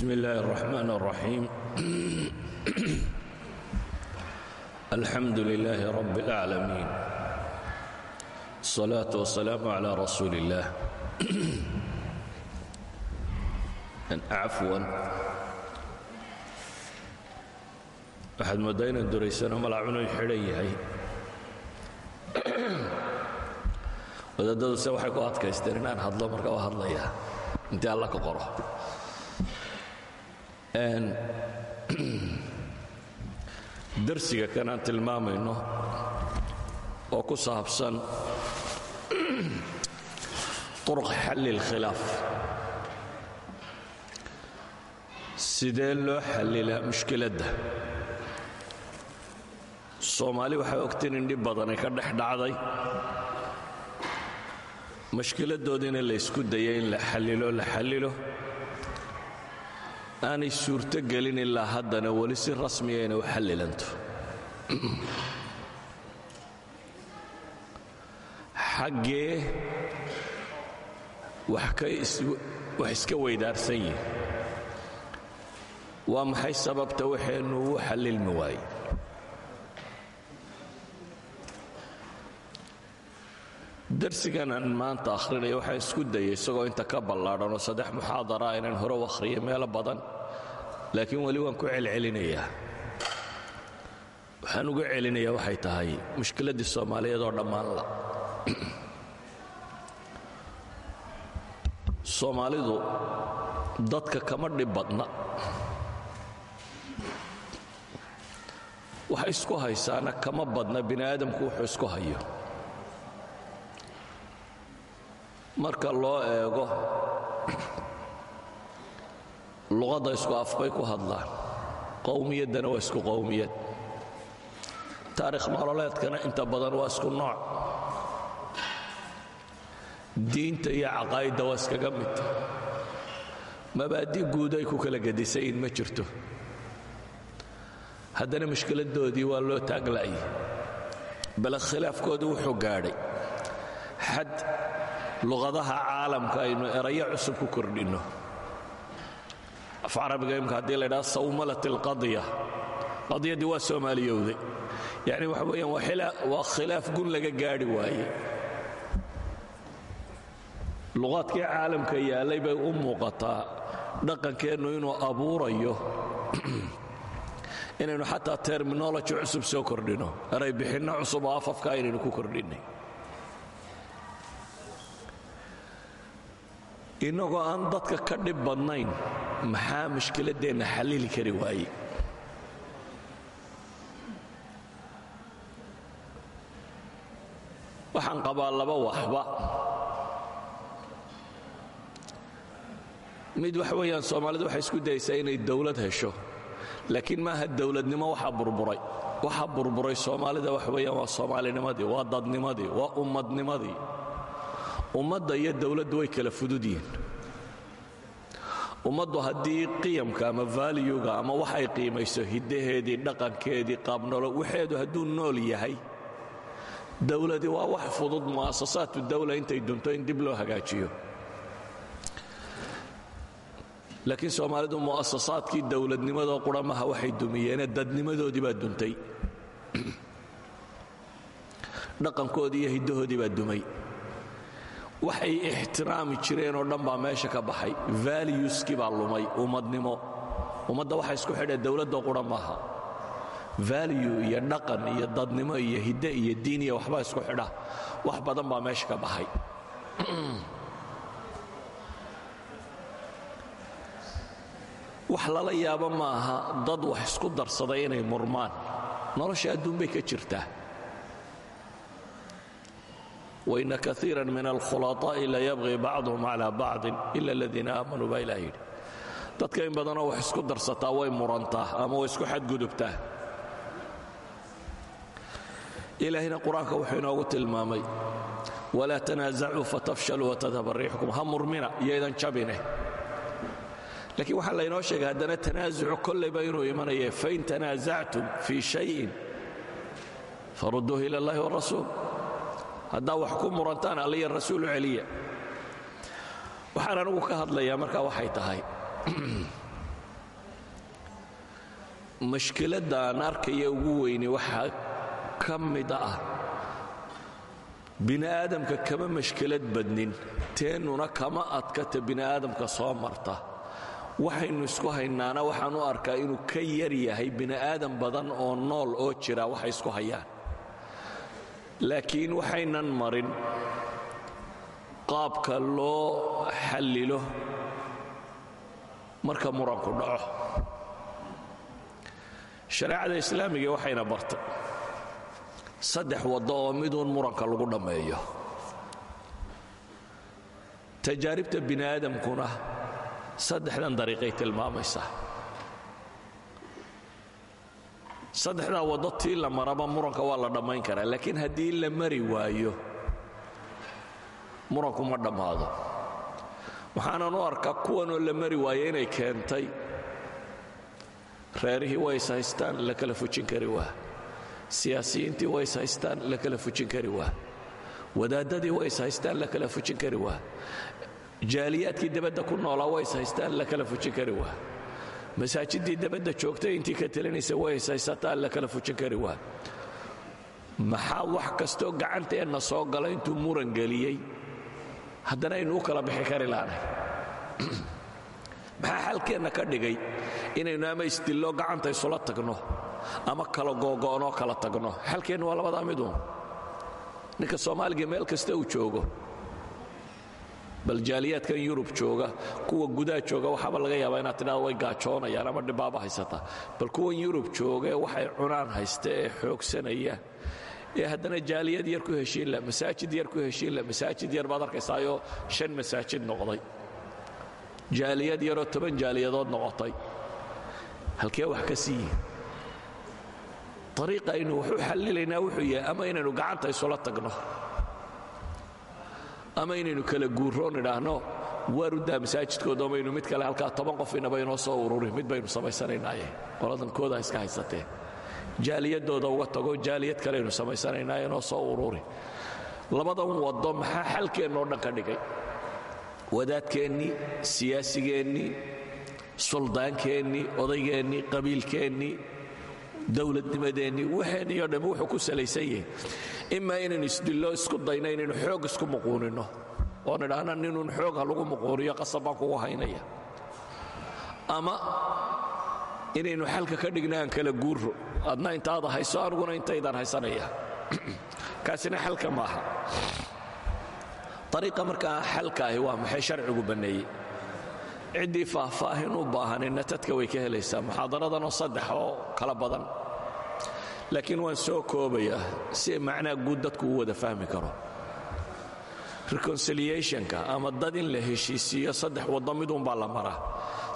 بسم الله الرحمن الرحيم الحمد لله رب العالمين الصلاة والسلام على رسول الله عفوا waxaad mooddaa inaan duraysano malaacunu xidhan yahay wadaadadu se waxay ku adkaysteen inaan hadlo marka waa hadlayaa intii alla ka qoro darsiga kan aan tilmaamayno oo ku saabsan طurq xalli اlkhilaaf sidee loo xallilaa mushkiladda soomaali waxay ogtiin in dhib badanay ka dhex dhacday. Mashkiladoodiina la ysku dayay in la xallilo la xallilo aanay suurto gelin ilaa haddana weli si rasmiya inay u xallilanto. Xaggee wax iska weydaarsan yihiin waa maxay sababta waxaynu u xallilmi waaye darsigan aan maanta akhrinaya waxaan isku dayay isagoo inta ka ballaadhan oo saddex muxaadara inaan hore u akhriyay meelo badan laakiin weli waan ku celcelinayaa waxaan uga celinayaa waxay tahay mushkiladdii soomaaliyeed oo dhammaan la. Soomaalidu dadka kama dhib badna. Waxa isku haysaana kama badna bini aadamku wuxuu isku hayo marka loo eego luqadda isku afbay ku hadlaan qowmiyaddana waa isku qowmiyad taarikh nololeedkana inta badan waa isku nooc. Diinta iyo caqaa'idda waa iskaga mid. Mabaadi guud ay ku kala gedisayin ma jirto. Haddana mushkiladdoodii waa loo taagla'yay bale khilaafkoodu wuxuu gaadhay. Xad luqadaha caalamka aynu erayo cusub ku kordhinno af carabiga imka haddii la ydhaha sawmalat alqadya qadyaddii waa soomaaliyowday. Yacni waxa weeyaan waa khilaaf gun laga gaadhi waaye. Luqaadkii caalamka yaallay bay u muuqataa dhaqankeennu inuu abuurayo inaynu xataa terminology cusub soo kordhinno eray bixinno cusub oo afafka aynaynu ku kordhinnay innagoo aan dadka ka dhib badnayn maxaa mushkiladdeenna xallili kari waaye? Waxaan qabaa laba waxba. Mid wax weeyaan soomaalidu waxay isku dayaysaa inay dawlad hesho laakiin maaha dawladnimo waxaa burburay. Waxa burburay soomaalida wax weeyaan waa soomaalinimadii waa dadnimadii waa ummadnimadii ummadda iyo dawladdu way kala fudud yihiin. Ummaddu haddii qiyamka ama vaaliyuga ama wax ay qiimayso hiddaheedii dhaqankeedii qaabnolo waxeedu hadduu nool yahay dawladii waa wax fudud mu'asasaatu dawla intay dunto in dib loo hagaajiyo. Laakiin soomaalidu mu'asasaadkii dawladnimadoo quramaha waxay dumiyeene dadnimadoodii baa duntay. Dhaqankoodii iyo hiddahoodii baa dumay waxay ixtiraami jireen oo dhan baa meesha ka baxay. Valueskii baa lumay ummadnimo ummadda waxa isku xidha dawladdo qura maaha. Value iyo dhaqan iyo dadnimo iyo hidde iyo diin iyo waxbaa isku xidha. Wax badan baa meesha ka baxay. Wax lala yaabo ma aha dad wax isku darsaday inay murmaan. Nolosha adduun bay ka jirtaa waina kaiira min alkhulaطaa'i la yabqi bacduhum cala bacdin ila aladiina aamanuu baa ilah yidhi. Dadka in badanoo wax isku darsataa way murantaa ama way isku xadgudubtaa. Ilaahina qur'aanka wuxuu inoogu tilmaamay walaa tanaasacuu fatafshaluu watadhaba riixukum. Ha murmina yaydan jabine. Laakiin waxaa laynoo sheegay haddana tanaasucu kollayba inuu imanaya fain tanaasactum fii shayin farudduuhu ila اllahi wrasuul haddaa wax ku murantaan alliya rasuulu celiya. Waxaan anigu ka hadlayaa markaa waxay tahay. Mashkiladda arkaya ugu weyni waxaa ka mida ah. Bini aadamka kama mashkilad badnin teennuna kama adkata bini aadamka soo marta. Waxaynu isku haynaana waxaan u arkaa inuu ka yar yahay bini aadam badan oo nool oo jira waxay isku hayaan laakiin waxaynan marin qaabka loo xallilo marka muranku dhaco. Shareecada islaamiga waxayna bartay saddex waddo oo miduun muranka lagu dhammeeyo. Tajaaribta bini aadamkuna saddexdan dariiqay tilmaamaysaa saddexdaa waddo tii la maraba muranka waa la dhammayn karaa laakiin haddii la mari waayo muranku ma dhammaado. Waxaanan u arkaa kuwanoo la mari waayo inay keentay. Reerihii way is haystaan la kala fujin kari waa. Siyaasiyiintii way is haystaan la kala fujin kari waa. Wadaadadii way is haystaan la kala fujin kari waa. Jaaliyaadkii dabadda ku noolaa way is haystaan la kala fujin kari waa masaajidii dabadda joogtay intii ka telinaysa way is haysataan la kala fujin kari waa. Maxaa wax kastoo gacanteenna soo gala intuu muran geliyey? Haddana aynu u kala bixi kari laanay maxaa xalkeenna ka dhigay inaynu ama isdillo gacanta isula tagno ama kala googo'noo kala tagno? Xalkeennu waa labadaa miduun ninka soomaaliga meel kasta uu joogo bal jaaliyaadkan yurub jooga kuwa gudaha jooga waxaaba laga yaabaa inaad tidhahdo way gaajoonayaan ama dhibaaba haysata. Bal kuwan yurub joogaee waxay cunaan haysta ee xoogsanaya ee haddana jaaliyad yar ku heshiinla masaajid yar ku heshiinla masaajid yar baad arkaysaayoo shan masaajid noqday. Jaaliyad yaroo toban jaaliyadood noqotay. Halkee wax ka siiyi ariiqa aynu wax u wuxuu yahay ama inaynu gacanta isula tagno ama inaynu kala guurroon idhaahno waaruddaa masaajidkooda maynu mid kale halkaa toban qof inaba inoo soo ururi mid baynu samaysanaynaye qoladankooda iska haysateen jaaliyadooda uga tago jaaliyad kaleaynu samaysanaynaa inoo soo ururi. Labadan waddo maxaa xalkeennoo dhan ka dhigay? Wadaadkeennii siyaasigeenii suldaankeenii odaygeenii qabiilkeennii dowladnimadeennii waxeenniyo dhamm wuxuu ku salaysan yahay. Imaa inaynu isdillo isku dayno inaynu xoog isku muquuninno oo nidhaahna ninuun xoog ha lagu muquuniyo qasab baan kugu haynaya. Ama inaynu xalka ka dhigna aan kala guurro. Adna intaada hayso aniguna intaydaan haysanaya. Kaasina xalka maaha. Ariiqa markaa xalka ahi waa maxay sharcigu banneeyey ciddii faahfaahin u baahanina tadka way ka helaysaa. Muxaadaradanoo saddex oo kala badan. Laakiin waan soo koobayaa si macnaa guud dadku u wada fahmi karo. Reconciliationka ama dad in la heshiisiiyo saddex waddo midunbaa la maraa.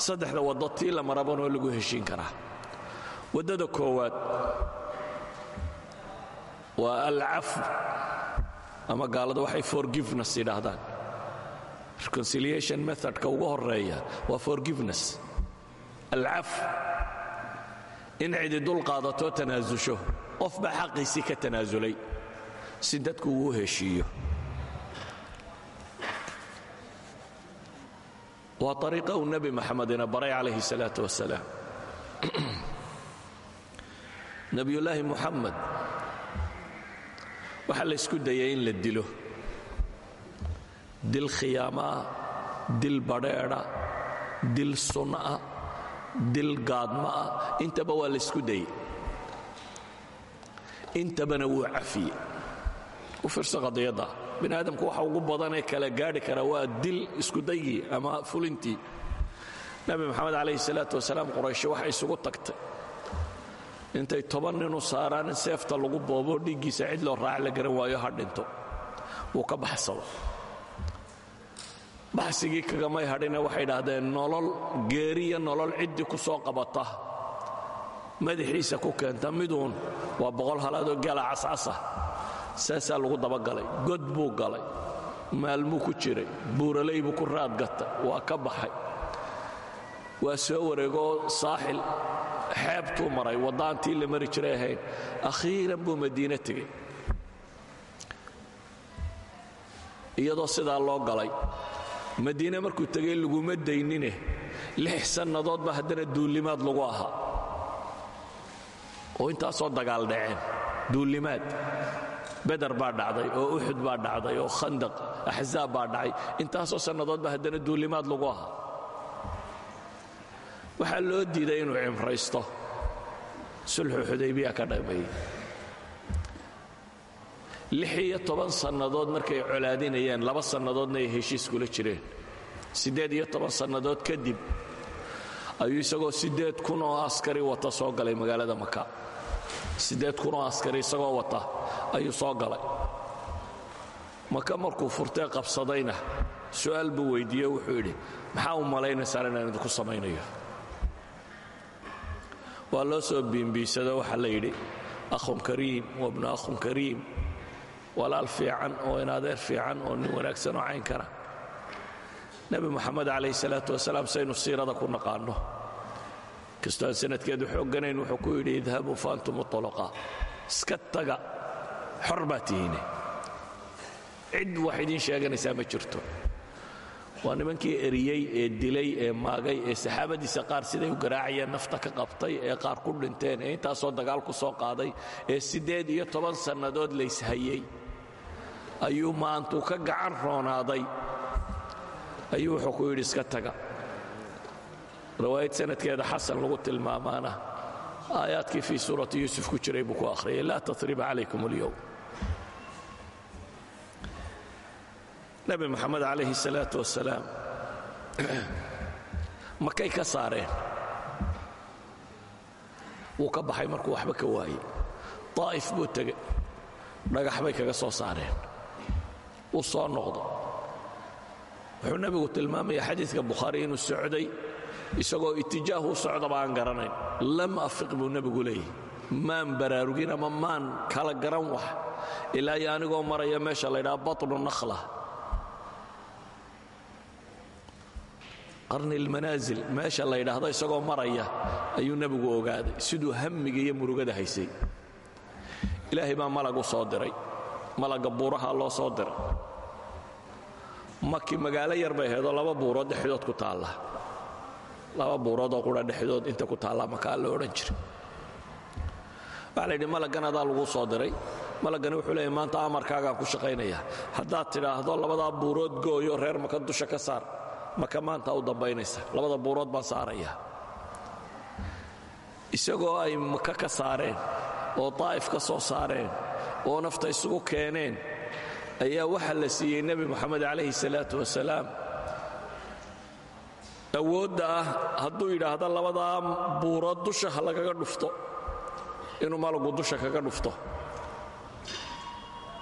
Saddexda waddo tii la marabanoo lagu heshiin karaa. Waddada koowaad waa alcafu ama gaalada waxay forgiveness yidhaahdaan reconciliation methodka ugu horreeya waa forgiveness. Alcaf in cidi dul qaadatoo tanaasusho qof baa xaqiisii ka tanaasulay si dadku uu heshiiyo. Waa ariiqa uu nebi maxamedina baray calayhi salaatu wasalaam nebiyullaahi muxamed waxaa la ysku dayay in la dilo dil khiyaamaah dil badheedha dil sun'a dil gaadmaah intaba waa la ysku dayey intabana wuu cafiye u fiirso qadiyadda bini aadamku waxa ugu badanee kala gaadhi kara waa dil iskudaygii ama fulintii nebi moxamed calayhi salaatu wasalaam quraysho waxay isugu tagtay intay toban ninu saaraan in seefta lagu boobo dhiiggiisa cid loo raac la garan waayo ha dhinto wuu ka baxsado baxsigii kagamay hadhina waxay idhaahdeen nolol geeriya nolol ciddii ku soo qabata. Madaxiisa ku keenta miduun waa boqol halaadoo gala cascasa. Saasaa lagu dabagalay god buu galay maalmuu ku jiray buuraley buu ku raadgata waa ka baxay. Waa soo wareegoo saaxil xeebtuu maray waddaantii la mari jiray ahayn akhiiran buu madiine tegey. Iyadoo sidaa loo galay madiine markuu tegey laguma daynine. Lix sannadood ba haddana duullimaad lagu ahaa. Oo intaasoo dagaal dhaceen. Duullimaad. Beder baa dhacday oo uxud baa dhacday oo khandaq axzaab baa dhacay. Intaasoo sannadood ba haddana duullimaad lagu ahaa. Waxaa loo diiday inuu cimraysto. Sulxu xudaybiya ka dhameeyey lix iyo toban sannadood markay colaadinayeen laba sannadoodna ay heshiis kula jireen. Siddeed iyo sannadood kadib ayuu isagoo siddeed kun oo askari wata soo galay magaalada maka siddeed kun oo askari isagoo wata ayuu soo galay. Maka markuu furtee qabsadayna su'aal buu weyddiiye wuxuu yidhi maxaa u malaynaysaan inaan idinku waa loo soo biimbiisado waxaa la yidhi akhun kariim wabnu akhun kariim walaal fiican oo in adeer fiican oo nin wanaagsan oo caynkana nebi moxamed calayh salaatu wasalaam saynu siirada ku naqaanno kastoo aan sanadkeedu xoogganayn wuxuu ku yidhi idhabuu fa antum utulaqa iska taga. Xor baa tihiine cid wax idiin sheeganaysaa ma jirto. Waa nimankii eriyey ee dilay ee maagay ee saxaabadiisa qaar siday u garaacayeen nafta ka qabtay ee qaar ku dhinteen ee intaasoo dagaal ku soo qaaday ee siddeed iyo toban sannadood layshayey ayuu maantuu ka gacan roonaaday ayuu wuxuu ku yidhi iska taga riwaayad sanadkeeda xasan lagu tilmaamaana aayaadkii fii suurati yuusuf ku jiray buu ku akhriyay laa tatriba calaykum اlyowm nebi moxamed calayhi الsalaaةu wasalaam makay ka saareen wuu ka baxay markuu waxba ka waayey daa'if buu tegey dhagax bay kaga soo saareen wuu soo noqda wuxuu nebigu tilmaamaya xadiidka bukhaari inuu socday isagoo itijaahu u socdaba aan garanayn. Lam afiq buu nebigu leeyahy maan baraarugin ama maan kala garan wax ilaa iyo anigoo maraya meesha la ydhaha batnu nakhla. Qarni lmanaasil meesha la ydhaahdo isagoo maraya ayuu nebigu ogaaday. Siduu hammiga iyo murugada haysay. Ilaahay baa malag u soo diray malagga buuraha loo soo diray maki magaalo yar bay ahaydoo laba buurood dhexdood ku taalla. Laba buuroodoo qura dhexdood inta ku taalla makaa la odhan jiray. Waxaa la yidhi malaggan adaa lagu soo diray. Malaggani wuxuu leeyahy maanta amarkaagaan ku shaqaynaya. Haddaad tidhaahdo labadaa buurood gooyo reer maka dusha ka saar. Maka maanta u dambaynaysa. Labada buurood baan saaraya. Isagoo ay maka ka saareen oo daa'if ka soo saareen oo nafta isugu keeneen ayaa waxaa la siiyey nebi moxamed calayhi salaatu wasalaam. Awoodda ah hadduu yidhaahdo labadaa buurood dusha ha lagaga dhufto inuu malagu dusha kaga dhufto.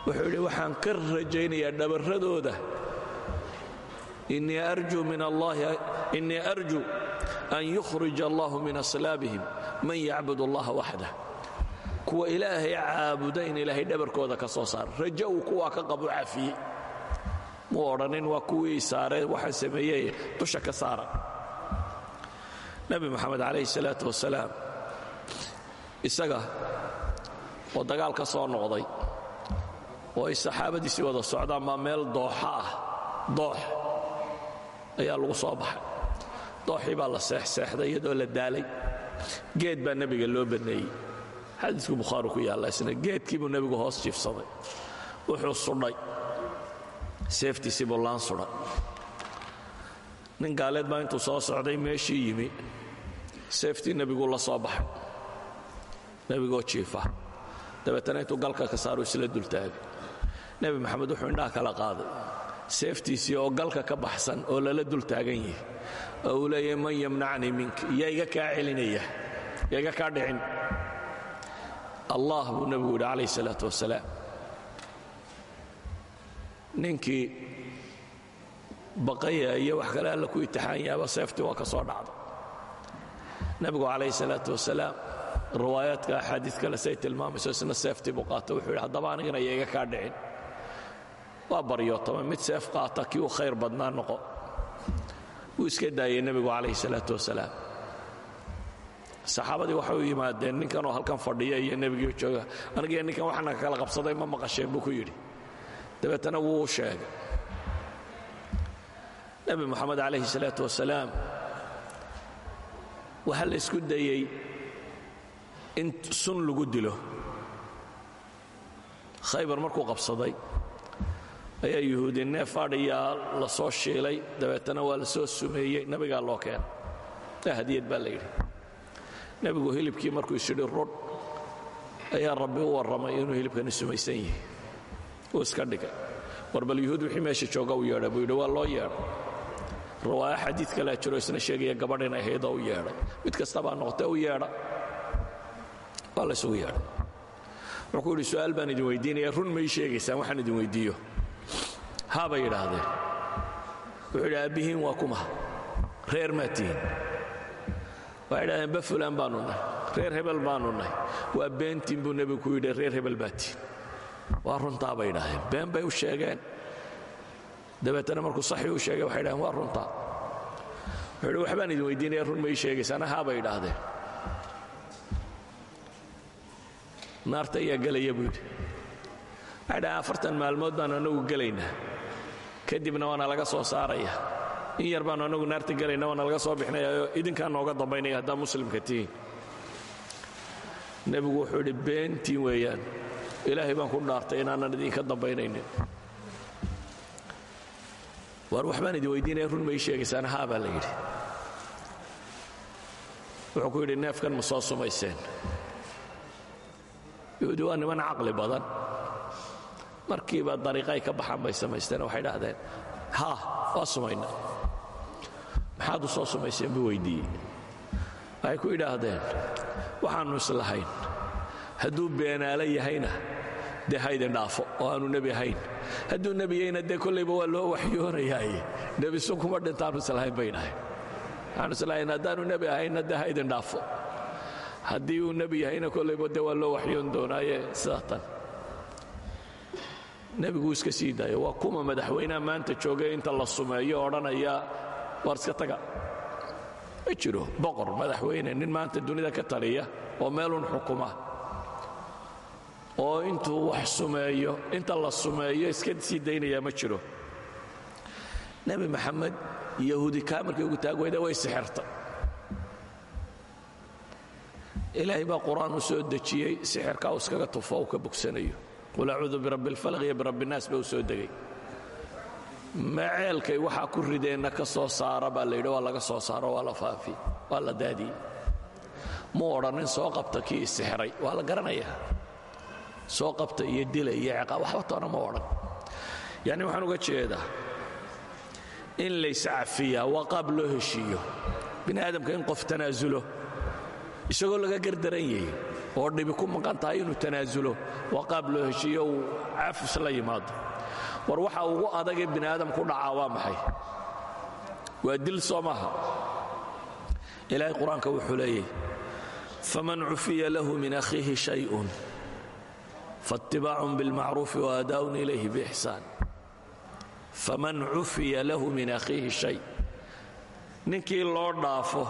Wuxuu yidhi waxaan ka rajaynayaa dhabarradooda. Innii arju an yukhrija allahu min aslaabihim man yacbud allaha waxdah kuwa ilaahay caabuda in ilaahay dhabarkooda ka soo saara rajo uu kuwaa ka qabu cafiyey muu odhanin waa kuwii saaree waxaan sameeyey dusha ka saara nebi moxamed calayhi salaatu wasalaam isaga oo dagaal ka soo noqday oo ay saxaabadiisii wada socdaan baa meel dooxa ah? Doox. Ayaa lagu soo baxay. Dooxii baa la seexseexday iyadoo la daalay. Geed baa nebiga loo banneeyey xadiisku bukhaari ku yaalla isna geedkii buu nebigu hoos jiifsaday. Wuxuu sudhay. Seeftiisii buu laan sudhay. Nin gaaleed baa intuu soo socday meeshii yimi. Seeftii nebiguu la soo baxay. Nebigoo jiifa. Dabeetana intuu galka ka saaru isla dultaagay nebi maxamed wuxuu indhaha kala qaaday. Seeftiisii oo galka ka baxsan oo lala dul taagan yihi oo uu leeyahay man yamnacnii mink. Yaa iga kaa celinaya. Yaa iga kaa dhicin allah buu nebigu yidhi calayh salaatu wasalaam ninkii baqaya iyo wax kale alla ku itixaan yaaba seeftii waa ka soo dhacday nebigu calayh salaatu wasalaam riwaayaadka axaadiid kale say tilmaamayso isna seeftii buu qaata wuxuu yidhi haddaba anigana iyo iga kaa dhicin. Waa baryootama mid seef qaata kii uu khayr badnaa noqo. Wuu iska daayey nebigu calayhi salaatu wasalaam saxaabadii waxay u yimaadeen ninkanoo halkan fadhiya iyo nebigii jooga anigiyo ninkan waxana kala qabsaday ma maqasheen buu ku yidhi. Dabeetana wuu sheegay. Nebi moxamed calayhi salaatu wasalaam waxaa la isku dayey in sun lagu dilo. Khaybar markuu qabsaday ayaa yuhuudi neef adhiyaa la soo shiilay dabeetana waa la soo sumeeyey nabigaa loo keena taa hadiyad baa la yidhi nebigu hilibkii markuu isyidhi rudh ayaa rabbi u warramay inuu hilibkani sumaysan yihi uu iska dhigay. War bal yuhuud wixii meesha jooga u yeedhay buu yidhi waa loo yeedhay. Riwaaya xadiid kalea jiro isna sheegaya gabadh inay haydoo u yeedhay. Mid kastabaa noqotee u yeedha. Waa la ysugu yeedhay. Wuxuu ku yidhi su'aal baan idin weydiinaya run may sheegaysaan waxaan idin weyddiiyo haa bay yidhaahdeen. Wuxuu yidhi aabbihiin waa kuma reer maa tihin waxay idhahdeen ba fulaan baanu nahay reer hebel baanu nahay waa beentiin buu nebigu ku yidhi reer hebel baa tihin waa runtaa bay idhaaheen been bay u sheegeen dabeetana markuu saxii u sheegay waxay idhaheen waa runtaa wuxuu waxbaan idin weydiinaya run may sheegaysaan haa bay idhaahdeen naarta ayaa gelaya buu yidhi waxay dhahen afartan maalmood baanu annagu gelaynaa kadibna waana laga soo saaraya in yar baanu annagu naarta gelayna waana laga soo bixinayaoo idinkaa nooga dambaynaya haddaa muslimka tihiin nebigu wuxuu idhi beentiin weeyaan ilaahay baan ku dhaartay inaanan idinka dambaynaynin. Waar waxbaan idin weydiinaya run may sheegaysaan haa la yidhi. Wuxuu ku yidhi neefkan ma soo sumayseen. Yuhuudi waa niman caqli badan. Markiiba dariiqay ka baxaan bay samaysteen waxay dhahdeen haa waa sumayna maxaad u soo sumayseen buu weyddiiyey waxay ku idhaahdeen waxaannu islahayn hadduu beenaalo yahayna dee haydin dhaafo oo aanu nebi ahayn. Hadduu nebi yahayna dee kollayba waa loo waxyoonayaaye nebi sun kuma dhintaannu islahayn bay dhahay waxaanu islahayn haddaannu nebi ahaynna dee haydin dhaafo. Haddii uu nebi yahayna kollayba dee waa loo waxyoon doonaaye sidaa tan. Iska sii daayo waa kuma madaxweynaha maanta joogay inta la sumeeyo odhanaya waar taga. Ma boqor madaxweyne nin maanta dunida ka taliya oo meelun xukuma. Oo intuu wax sumeeyo inta la sumeeyo iska sii daynaya ma jiro. Nebi maxamed yahuudi kaa markay ugu taagweyda way sixirtay ilaahay baa qur'aan u soo dejiyey sixirkaa uu iskaga tufo uu ka bogsanayo. Qul acuudu birabbi alfalaq iyo birabbi innaas ba u soo degay maceelkay waxaa ku rideenna ka soo saara baa la yidhi waa laga soo saaro waa la faafi waa la daadiyey mu odhannin soo qabta kii isixray waa la garanayaa. Soo qabta iyo dila iyo ciqaab waxba ma odhan. Yacni waxaan uga jeedaa in layscafiyaa waa qaab loo heshiiyo bini in qof tanaasulo isagoo laga gardaran yahay oo dhibi ku maqan tahay inuu tanaasulo waa qaab loo heshiiyo uu cafis la yimaado war waxa ugu adage bini aadam ku dhacaa waa maxay? Waa dil soo ilaahay qur'aanka wuxuu leeyahy faman cufiya lahu min akhiihi shayun faatibaacun bilmacruufi waadaaun ilayhi biixsaan faman cufiya lahu min akhiihi shay. Ninkii loo dhaafo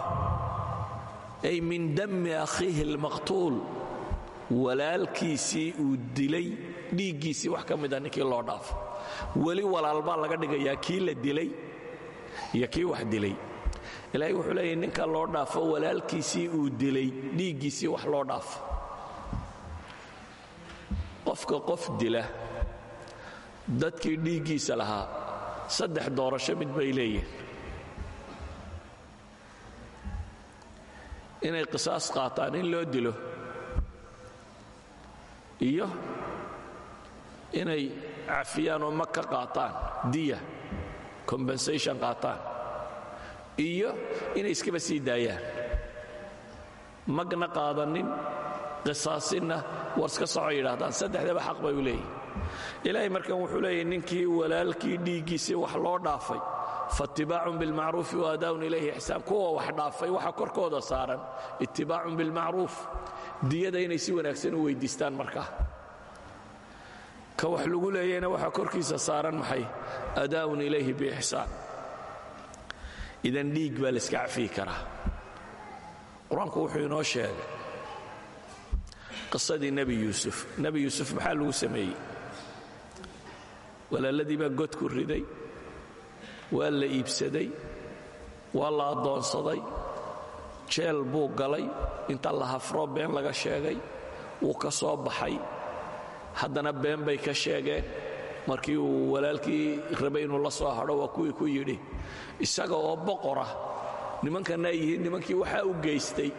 ay min dami akhiihi almaqtuul walaalkiisii u dilay dhiiggiisii wax ka mida ninkii loo dhaafo weli walaalbaa laga dhigayaa kii la dilay iyo kii wax dilay. Ilaahay wuxuu leeyahy ninka loo dhaafo walaalkiisii uu dilay dhiiggiisii wax loo dhaafo qofka qof dila dadkii dhiiggiisa lahaa saddex doorasho mid bay leeyihiin inay qisaas qaataan in loo dilo iyo inay cafiyaan oo mag ka qaataan diya compensation qaataan iyo inay iskaba sii daayaan. Magna qaadanin qisaasinna war iska soco yidhaahdaan. Saddexdaba xaq bay u leeyihiin ilaahay markan wuxuu leeyahy ninkii walaalkii dhiiggiisii wax loo dhaafay faatibaacun bilmacruufi waadaa'un ilayhi ixsaan kuwa wax dhaafay waxa korkooda saaran ittibaacun bilmacruuf. Diyada inay si wanaagsan u weyddiistaan markaa ka wax lagu leeyayna waxaa korkiisa saaran maxay? Adaa'un ilayhi biixsaan idan dhiig baa layska cafiyi karaa. Qur'aanku wuxuu inoo sheegay qisadii nebi yuusuf. Nebi yuusuf maxaa lagu sameeyey? Walaaladii baa godku riday waa la iibsaday waa la addoonsaday jeel buu galay inta la hafro been laga sheegay wuu ka soo baxay haddana been bay ka sheegeen. Markii uu walaalkii rabay inuu la soo hadho waa kuwii ku yidhi isaga oo boqora nimankanna ay yihiin nimankii waxaa u geystay.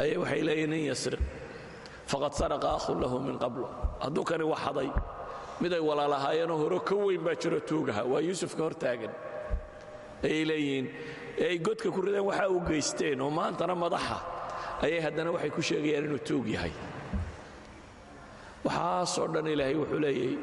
Ayay waxay leeyihiin in yasriq faqad saraqa ahun lahu min qablo hadduu kani waxaday miday walaalahaayeenoo horo ka weyn baa jiro tuugaha waa yuusufka hor taagan. Ayay leeyihiin ee ay godka ku rideen waxaa u geysteen oo maantana madaxa. Ayay haddana waxay ku sheegayaan inuu tuug yahay waxaasoo dhan ilaahay wuxuu leeyahay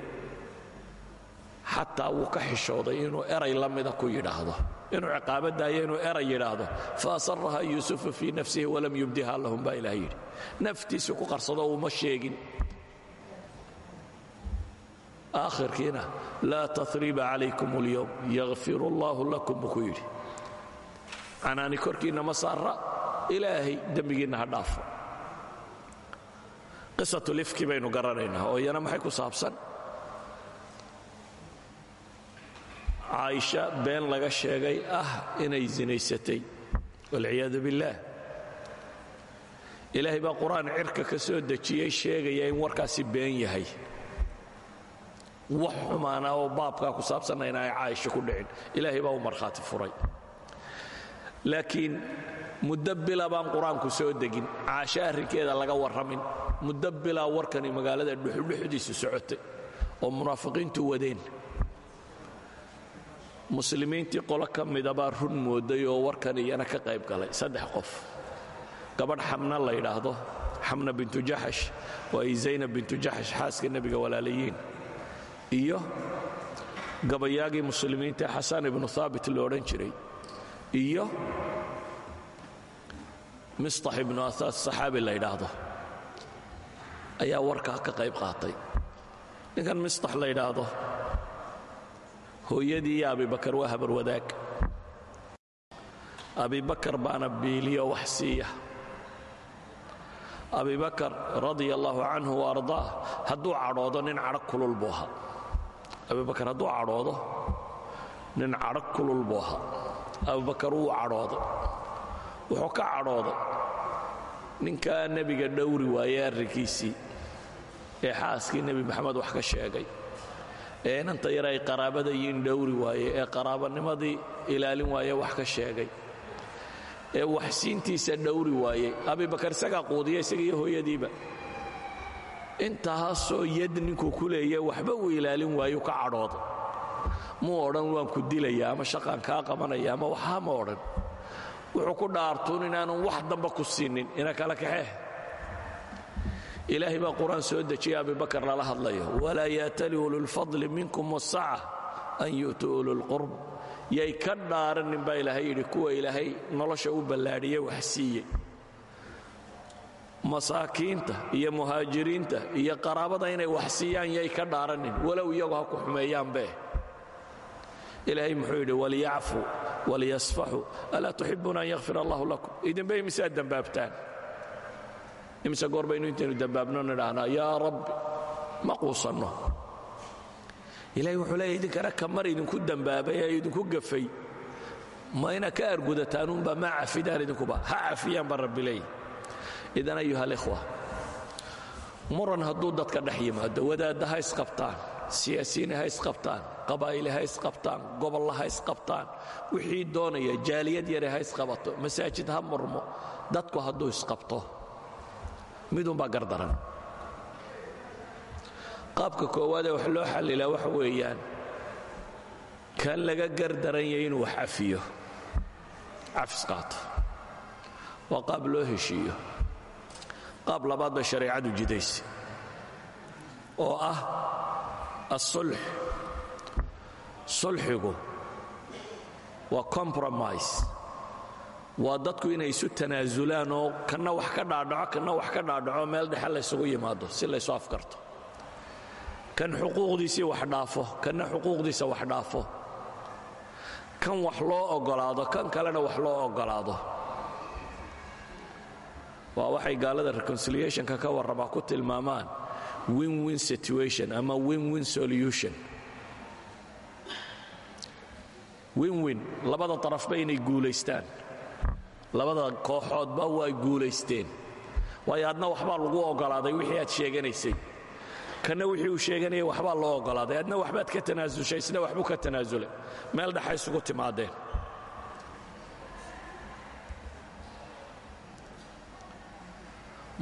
xataa wuu ka xishooday inuu eray la mida ku yidhaahdo inuu ciqaabadaayo inuu eray yidhaahdo. Fa asaraha yuusufu fii nafsihi walam yubdiha lahum baa ilaah yidhi. Naftiisu ku qarsado uma sheegin. Aakhirkiina laa tatriba calaykum اlyowm yakfir allahu lakum buu ku yidhi. Canaani korkiinna saara ilaahay dembigiinna ha dhaafo qisatu lifki baynu garanaynaa oo iyana maxay ku saabsan? Caaisha been laga sheegay ah inay zinaysatay. Walciyaadu billaah ilaahay baa qur'aan cirka ka soo dejiyey sheegaya in warkaasi been yahay. Wax xumaana oo baabkaa ku saabsanna in ay caaisha ku dhicin. Ilaahay baa u markhaati furay laakiin muddo bila baan qur'aanku soo degin caasho arrinkeeda laga warramin. Muddo bilaa warkani magaalada dhuxudhuxdiisu socotay oo munaafiqiintu wadeen. Muslimiintii qolo ka mida baa run mooday oo warkan iyana ka qayb galay saddex qof. Gabadh xamna la yidhaahdo xamna bintu jaxash oo ay zaynab bintu jaxash xaaska nebiga walaalayiin iyo gabayaagii muslimiinta xasan ibnu haabit lo odhan jiray iyo mistax ibnu asaas saxaabi la yidhaahdo ayaa warkaa ka qayb qaatay. Ninkan mistax la yidhaahdo hooyadii iyo abibakar waa habar wadaag. Abibakar baana biiliyo wax siiya. Abibakar radia allaahu canhu wa ardaah hadduu cadhoodo nin cadhag kulul buu ahaa. Abibakar hadduu cadhoodo nin cadhag kulul buu ahaa abubakar wuu cadhooday wuxuu ka cadhooday ninkaa nebiga dhowri waayey arrinkiisii ee xaaskii nebi maxamed wax ka sheegay. Ee inanta yar ay qaraabada yiin dhowri waaye ee qaraabanimadii ilaalin waaye wax ka sheegay. Ee waxsiintiisa dhowri waaye abibakar isagaa quudiya isaga iyo hooyadiiba. Intaasoo yad ninkuu ku leeya waxba uu ilaalin waayu ka cadhooda muu odhan waan ku dilaya ama shaqaan kaa qabanaya ama waxaa ma odhan. Wuxuu ku dhaartuun inaanu wax damba ku siinin ina kala kaxee ilaahay baa qur'aan soo dejiya abibakar lala hadlayo. Walaa yaatali ululfadli minkum wasaca an yu'tuu ululqurb yay ka dhaaranin baa ilaahay yidhi kuwa ilaahay nolosha u ballaadhiye wax siiyey. Masaakiinta iyo muhaajiriinta iyo qaraabada inay wax siiyaan yay ka dhaaranin. Walow iyagu ha ku xumeeyaanbe ilaahay muxuu yidhi waliyacfuu waliyasfaxuu alaa tuxibuuna an yakfir allahu lakum. Idinba imisaad dembaabtaan imise goor baynu intaynu dembaabno nidhaahnaa yaa rabbi ma quusanno. Ilahay wuxuu leeya idinkana kamar idinku dembaabay ee idinku gafay ma ina ka argudataanuunba maa cafidaan idinkuba ha cafiyaan baa rabbi leeya idan ayuha alikhwa muran hadduu dadka dhex yimaado wadaadda ha isqabtaan siyaasiyiin ha isqabtaan qabaa'ile ha isqabtaan gobolla ha isqabtaan wixii doonaya jaaliyad yare ha isqabato masaajid ha murmo dadku hadduu isqabto midunbaa gardaran. Qaabka koowaadee wax loo xallilaa waxa weeyaan kan laga gardaranyay inuu wax cafiyo. Cafis qaato. Waa qaab loo heshiiyo. Qaab labaad bay shareecadu jidaysa oo ah asulx sulxigu waa compromise. waa dadku inay isu tanaasulaan oo kanna wax ka dhaadhaco kanna wax ka dhaadhaco meel dhexe laysugu yimaado si laysu afkarto kan xuquuqdiisii wax dhaafo kanna xuquuqdiisa wax dhaafo. kan wax loo oggolaado kan kalena wax loo oggolaado. waa waxay gaalada reconciliationka ka warramaa ku tilmaamaan win-win situation ama win-win solution. Win-win. Labada darafba inay guulaystaan labada kooxoodba way guulaysteen waayo adna waxbaa lagu oggolaaday wixii aad sheeganaysay. Kanna wixii uu sheeganayay waxbaa loo oggolaaday adna waxbaad ka tanaasushay isna waxbuu ka tanaasulay meel dhexa isugu timaadeen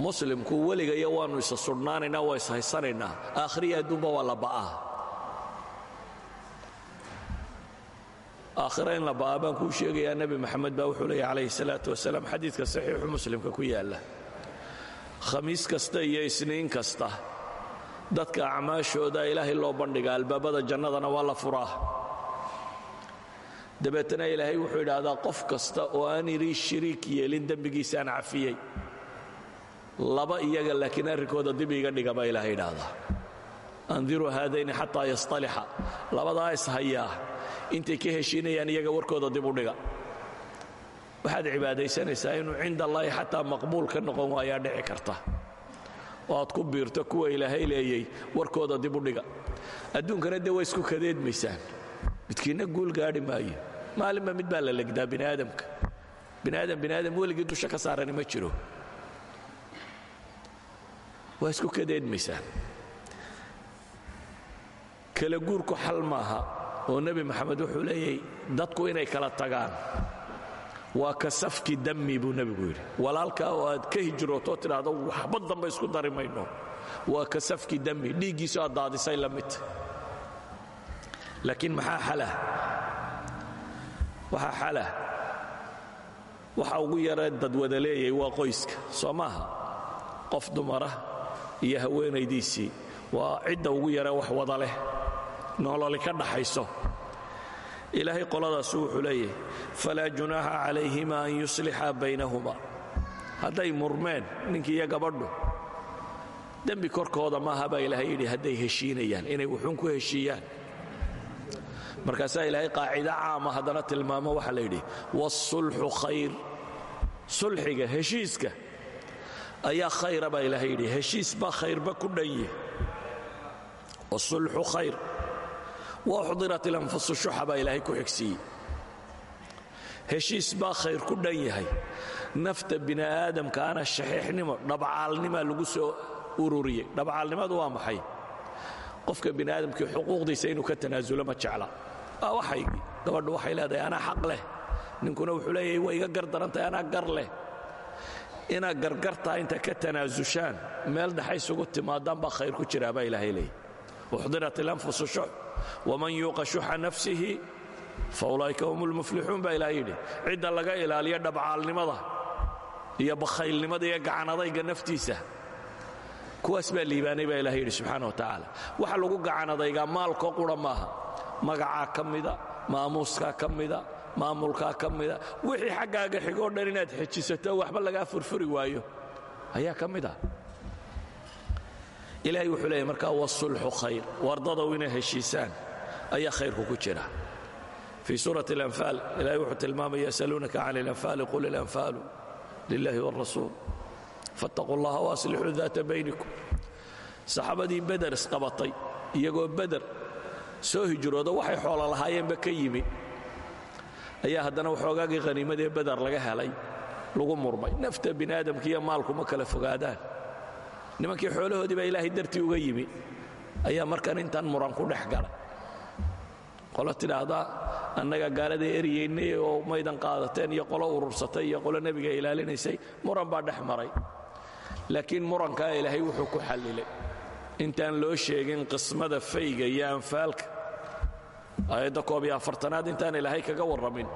muslimku weligayo waannu isa sudhnaanaynaa waa ishaysanaynaa aakhriya adduunba waa la ba'aa. Aakhira in la ba'aa baan kuu sheegayaa nebi maxamed baa wuxuu leeyahy calayhi salaatu wasalaam xadiidka saxiixu muslimka ku yaalla. Khamiis kasta iyo isniin kasta dadka acmaashooda ilaahay loo bandhiga albaabada jannadana waa la furaa. Dabeetana ilaahay wuxuu idhaahdaa qof kasta oo aan idii shiriik yeelin dembigiisaan cafiyey laba iyaga laakiin arrinkooda dib iga dhiga baa ilaahay idhaahdaa. Andiruu haadayni xataa yastalixa. Labadaa ishayaa intay ka heshiinayaan iyaga warkooda dib u dhiga. Waxaad cibaadaysanaysaa inuu cinda allaahi xataa maqbuul ka noqon waayaa dhici karta. Oo aad ku biirto kuwa ilaahay leeyey warkooda dib u dhiga. Adduunkana dee waa isku kadeedmaysaan. Midkiinna guul gaadhi maayo. Maalinba mid baa la legdaa biniaadamka biniaadam biniaadam weligii dusha ka saarani ma jiro waa isku kadeedmaysaan kala guurku xal maaha oo nebi maxamed wuxuu leeyahy dadku inay kala tagaan. Waa ka safki dammi buu nebigu yidhi. Walaalkaa oo aad ka hijrooto tidhaahdo waxba dambe isku dari mayno. Waa ka safki dammi dhiiggiisu aad daadisay la midta laakiin maxaa xalah waxaa xalah waxa ugu yaree dad wada leeyay waa qoyska. Soo maaha? Qof dumara iyo haweenaydiisii. Waa cidda ugu yaree wax wada leh. Nololi ka dhaxayso. Ilaahay qoladaasu wuxuu leeyahy falaa junaaxa calayhima an yuslixa baynahuma. Hadday murmeen ninkii iyo gabadhu dembi korkooda maaha baa ilaahay yidhi hadday heshiinayaan inay wuxuun ku heshiiyaan. Markaasaa ilaahay qaacida caama haddana tilmaamo waxaa la yidhi waasulxu khayr. Sulxiga heshiiska ayaa khayra baa ilaahay yidhi heshiis baa khayrba ku dhanye wasulxu khayr. Waxdirat ilanfusu shuxa baa ilaahay ku xigsiiyey. Heshiis baa khayr ku dhan yahay. Nafta bini aadamkaana shaxiixnimo dhabcaalnimaa lagu soo ururiyey. Dhabcaalnimadu waa maxay? Qofka bini aadamkii xuquuqdiisa inuu ka tanaasulo ma jecla. Waa waxaygii gabadhu waxay leedahay anaa xaq leh. Ninkuna wuxuu leeyahay way iga gar darantahay anaa gar leh inaad gargartaa inta ka tanaasushaan meel dhexa isugu timaadaan baa khayr ku jiraa baa ilaahay leeyay uxdirat ilanfusu shux waman yuuqa shuxa nafsihi fa ulaa'ika hum lmuflixuun baa ilahay yidhi. Cidda laga ilaaliyo dhabcaalnimada iyo bakhaylnimada iyo gacanadayga naftiisa kuwaas baa liibaanay baa ilahay yidhi wa tacaala waxa lagu gacanadaygaa maalkoo qura maaha magacaa ka mida maamuuskaa maamulkaa ka mida wixii xaggaaga xigoo dhan inaad xejisato waxba lagaa furfuri waayo ayaa ka mid ah ilaahay wuxuu leeyahy markaa wasulxu khayr wardadow inay heshiisaan ayaa khayrku ku jira fii suurati اlanfaal ilahay wuxuu tilmaamaya yasaluunaka can اlanfaali qul ilanfaalu lilahi wاrasuul faاttaquu اllaha waaslixuu daata baynikum saxaabadii beder isqabatay iyagoo beder soo hijrooda waxay xoolo lahaayeenba ka yimi ayaa haddana waxoogaagii khaniimadee beder laga helay lagu murmay. Nafta bini aadamka iyo maalku ma kala fogaadaan. Nimankii xoolahoodii baa ilaahay dartii uga yimi. Ayaa markan intan muran ku dhex galay qolo tidhaahdaa annaga gaalada eryaynay oo maydan qaadateen iyo qolo urursatay iyo qolo nebiga ilaalinaysay muran baa dhex maray. Laakiin murankaa ilaahay wuxuu ku xallilay. Intaan loo sheegin qismada fayga iyo anfaalka aayadda koob iyo afartanaad intaan ilaahay kaga warramin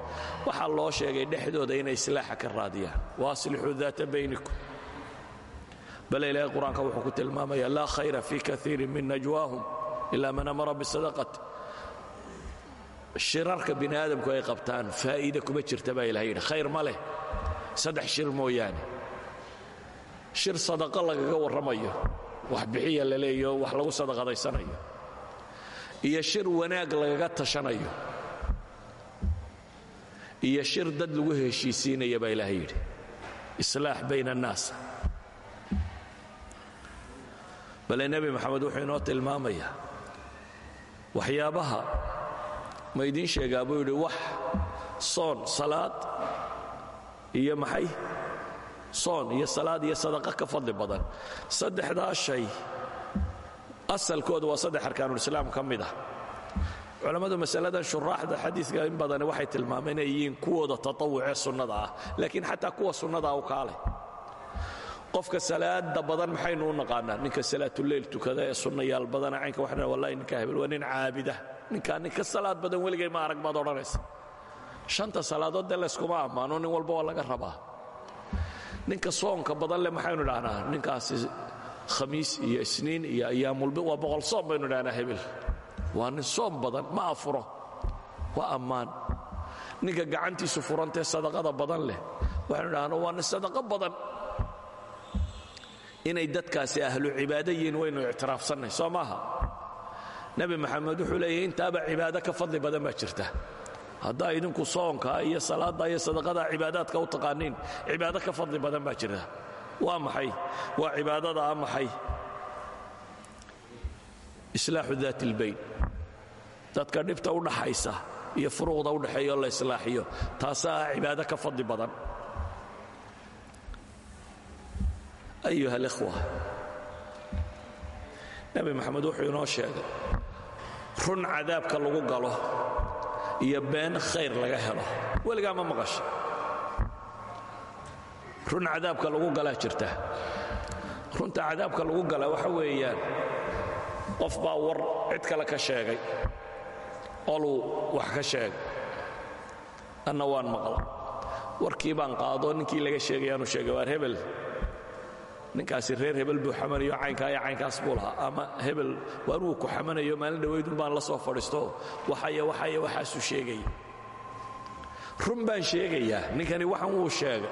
waxaa loo sheegay dhexdooda inay islaaxa ka raadiyaan. Waaslixuu daata baynikum. Bale ilaahay qur'aanka wuxuu ku tilmaamaya laa khayra fii kaiirin min najwaahum ila man amara bisadaqati shirarka bini aadamku ay qabtaan faa'iida kuma jirta baa ilahay khayr ma leh shir mooyaane. Shir sadaqo lagaga warramayo wax bixiya la leeyaho wax lagu sadaqadaysanayo iyo shir wanaag lagaga tashanayo. Iyo shir dad lagu heshiisiinaya baa ilaahay yidhi islaax bayna annaas. Bale nebi moxamed wuxuu inoo tilmaamayaa waxyaabaha ma idiin sheegaa buu yidhi wax soon salaad iyo maxay? Soon iyo salaad iyo sadaqa ka fadli badan. Saddexdaa shay asalkooda waa saddex arkaanulislaam ka mid ah. Culammadu masaladan shuraaxda xadiidka in badani waxay tilmaameen inay yihiin sunnada ah laakiin xataa kuwa sunnadaa u kaalay qofka salaada badan maxaynu u naqaanaa? Ninka salaatuleyl tukada ee sunnayaal badana caynka waxna wallahi ninka hebel waa nin caabida. Ninkaa ninka salaad badan weligay ma arag baad odhanaysa. Shanta salaadood dee layskuma ammaano nin walba laga rabaa. Ninka soonka badan leh maxaynu idhahnaa ninkaasi khamiis iyo isniin iyo ayaamulbi waa boqol soom baynu idhahnaa hebel. Waa nin soom badan ma afuro. Waa ammaan. Ninka gacantiisu furantee sadaqada badan leh. Waxaynu idhahnaa waa nin sadaqo badan. Inay dadkaasi ahlu cibaado yihiin waynu ictiraafsannay soo maaha nebi maxamed wuxuu leeyahy intaaba cibaado ka fadli badan baa jirta. Haddaa idinku soonka iyo salaadda iyo sadaqada cibaadaadka u taqaaniin cibaado ka fadli badan baa jirta waa maxay? Waa cibaadada a maxay? Islaaxu daat ilbayn dadka dhibta u dhaxaysa iyo furuuqda u dhexeeyo la islaaxiyo. Taasaa cibaado ka fadli badan. Ayuha alikhwa. Nebi maxamed wuxuu inoo sheegay run cadaabka lagu galo iyo been khayr laga helo. Weligaa ma maqasha run cadaabka lagu galaa jirta. Runta cadaabka lagu gala waxa weeyaan qof baa war cid kale ka sheegay oluu wax ka sheegay. Anna waan maqla warkii baan qaado ninkii laga sheegayaanu sheegay waar hebel. Ninkaasi reer hebel buu xamanayo caynkaa iyo caynkaas buu lahaa. Ama hebel waar wuu ku xamanayo maalin dhowaydun baan la soo fadhiisto waxaya waxaya waxaasuu sheegaya run baan sheegayaa. Ninkani waxan wuu sheegay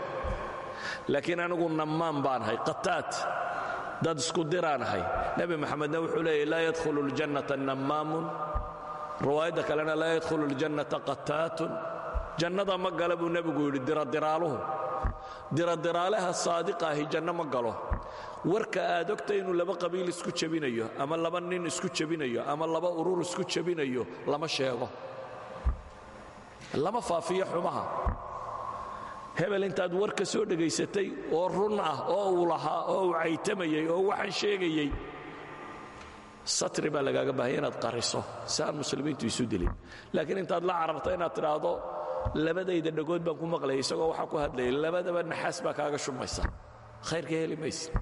laakiin anigu nammaan baan ahay qataat dad isku diraan ahay. Nebi maxamedna wuxuu leeyay laa yadkhulu ljannata nammaamun riwaayadda kalena laa yadkhulu ljannata qataatun. Jannada ma gala buu nebigu yidhi diradiraaluhu. Diradiraalaha saadiqa ahi janno ma galo. Warka aad ogta inuu laba qabiil isku jebinayo ama laba nin isku jebinayo ama laba urur isku jebinayo lama sheego. Lama faafiyo xumaha hebel intaad war ka soo dhegaysatay oo run ah oo uu lahaa oo uu caytamayey oo waxaan sheegayey satri baa lagaaga baahaya inaad qariso si aan muslimiintu isu dilin. Laakiin intaad la cararto inaad tidhaahdo labadayda dhagood baan ku maqlayay isagoo waxaa ku hadlayay labadaba naxaas baa kaaga shumaysa. Khayrka heli maysid.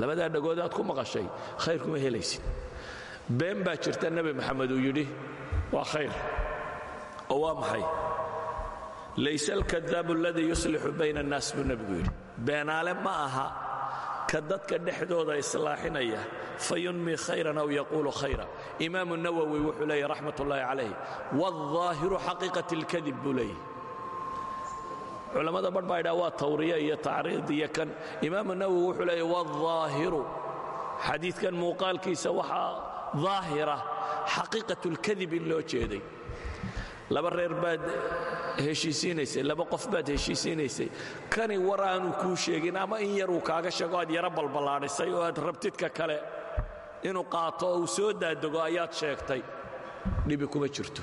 Labadaa dhagood aad ku maqashay khayr kuma helaysid. Been baa jirta nebi maxamed uu yidhi waa khayr oo waa maxay layse alkadaabu aladii yuslixu bayna annaas buu nebigu yidhi. Beenaale ma aha ka dadka dhexdooda islaaxinaya fayunmi khayran aw yaquulu khayra imaamu nawowi wuxuu leeyahy raxmat ullaahi calayh waaldaahiru xaqiiqat اlkadib buu leeyahy culammada barh baa ydhaha waa tawriya iyo tacriid iyo kan. Imaamu nawowi wuxuu leeyahy waaldaahiru xadiidkan muuqaalkiisa waxaa daahira xaqiiqat اlkadib in loo jeeday. Laba reer baad heshiisiinaysay laba qof baad heshiisiinaysay. Kani war aanu kuu sheegin ama in yaruu kaaga sheego aad yaro balballaadhisay oo aad rabtidka kale inuu qaato oo uu soo daadego ayaad sheegtay. Dhibi kuma jirto.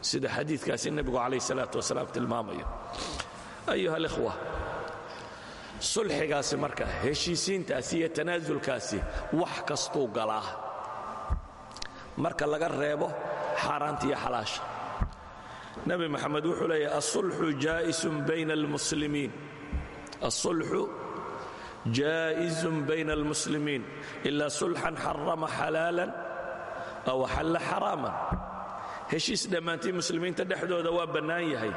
Sida xadiidkaasi nebigu calayh salaatu wasalaam tilmaamayo. Ayuha alikhwa sulxigaasi marka heshiisiintaasi iyo tanaasulkaasi wax kastuu galaa. Marka laga reebo xaaraanta iyo xalaasha nebi maxamed wuxuu leeyahy asulxu jaa'isun bayna almuslimiin. Asulxu jaa'izun bayna almuslimiin. Ilaa sulxan xarama xalaalan aw xalla xaraaman heshiis dhammaantii muslimiinta dhexdooda waa bannaan yahay.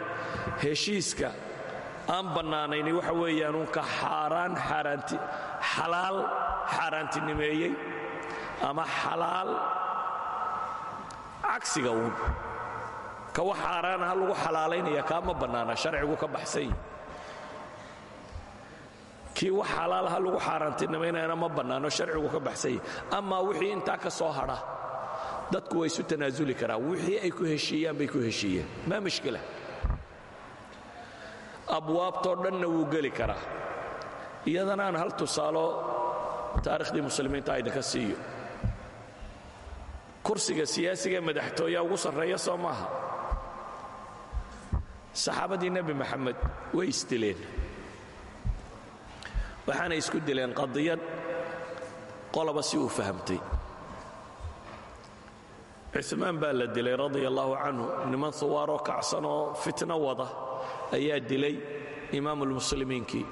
Heshiiska aan bannaanayni waxa weeyaan uunka xaaraan xaaraanti xalaal xaaraantinimeeyey ama xalaal cagsiga uun ka wax xaaraan aha lagu xalaalaynaya kaa ma bannaana sharcigu ka baxsan yahi kii wax xalaal aha lagu xaaraantinimaynayana ma bannaano sharcigu ka baxsan yahi amaa wixii intaa ka soo hadha dadku way isu tanaasuli karaan. Wixii ay ku heshiiyaan bay ku heshiiyeen. Maa mushkila abwaabtoo dhanna wuu geli karaa. Iyadana aan hal tusaalo taarikhdii muslimiinta idinka siiyo. Kursiga siyaasiga madaxtooyaa ugu sarreeya soo saxaabadii nebi maxamed way isdileen waxaanay isku dileen qadiyad qoloba si uu fahamtay. Cumaan baa la dilay radia allaahu canhu niman huwaaroo kacsan oo fitno wada ayaa dilay imaamulmuslimiinkii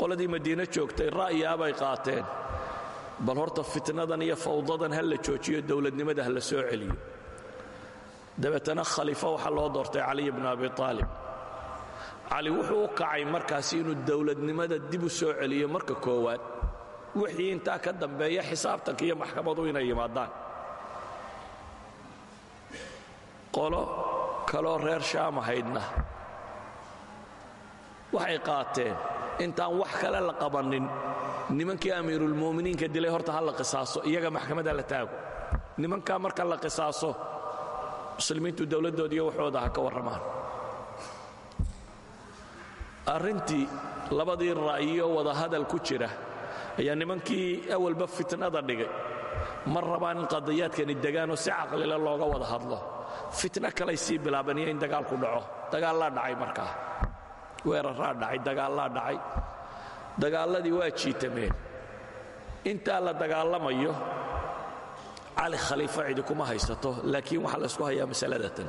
qoladii madiine joogtay ra'yaabay qaateen bal horta fitnadan iyo fawdadan ha la joojiyo dowladnimada ha la soo celiyo dabeetana khaliifo waxaa loo doortay caliy bnu abi aalib cali wuxuu u kacay markaasi inuu dowladnimada dib u soo celiyo marka koowaad. wixii intaa ka dambeeya xisaabtanka iyo maxkamadu inay yimaadaan. qolo kaloo reer shaam ahaydna. waxay qaateen intaan wax kale la qabannin nimankii amiiruulmu'miniinka dilay horta ha la qisaaso iyaga maxkamada la taago. nimankaa marka la qisaaso muslimiintu dowladdoodiiyo waxooda ha ka warramaan. Arrintii labadii ra'yiyo wada hadal ku jira ayaa nimankii awalba fitnada dhigay. Ma rabaan in qadiyaadkani degaanoo si caqlile looga wada hadlo. Fitno kalay sii bilaabaniyo in dagaalku dhaco. Dagaallaa dhacay markaa. Weeraraa dhacay dagaallaa dhacay. Dagaalladii waa jiitameen. Intaa la dagaalamayo cali khaliifa cidi kuma haysato laakiin waxaa laysku hayaa masaladatan.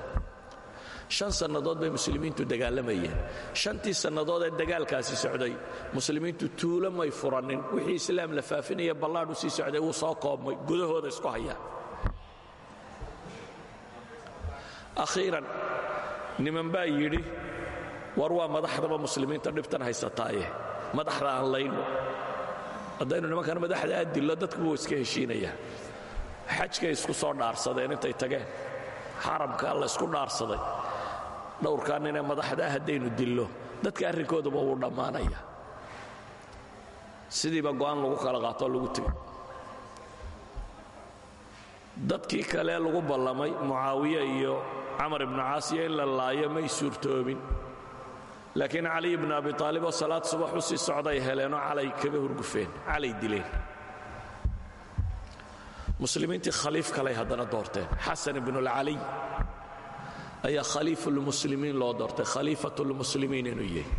Shan sannadood bay muslimiintu dagaalamayeen shantii sannadood ee dagaalkaasi socday muslimiintu tuulo may furanin. Wixii islaam la faafinaya ballaadhu sii socday wuu soo koobmay. Gudahooda isku hayaan akhiiran niman baa yidhi war waa muslimiinta dhibtan haysataaye. Madaxda aan layno. Haddaynu nimankan madaxda aad dillo dadku wuu iska heshiinaya xajkay isku soo dhaarsadeen intay tageen. Xaramka la isku dhaarsaday dhowrkaa ninee madaxdaa haddaynu dillo dadka arrinkooduba wuu dhammaanaya sidiiba go'aan lagu kala qaatoo lagu tegay dadkii kalee lagu ballamay mucaawiye iyo camar ibnu caasiya in la laayo may suurtoobin. Laakiin caliy ibnu abi aalib oo salaad subax u sii socday heleenoo calay kaga hurgufeen calay dileen muslimiintii khaliif kalay haddana doorteen. Xasan ibnulcaliy ayaa khaliifulmuslimiin loo doortay khaliifatulmuslimiin inuu yahay.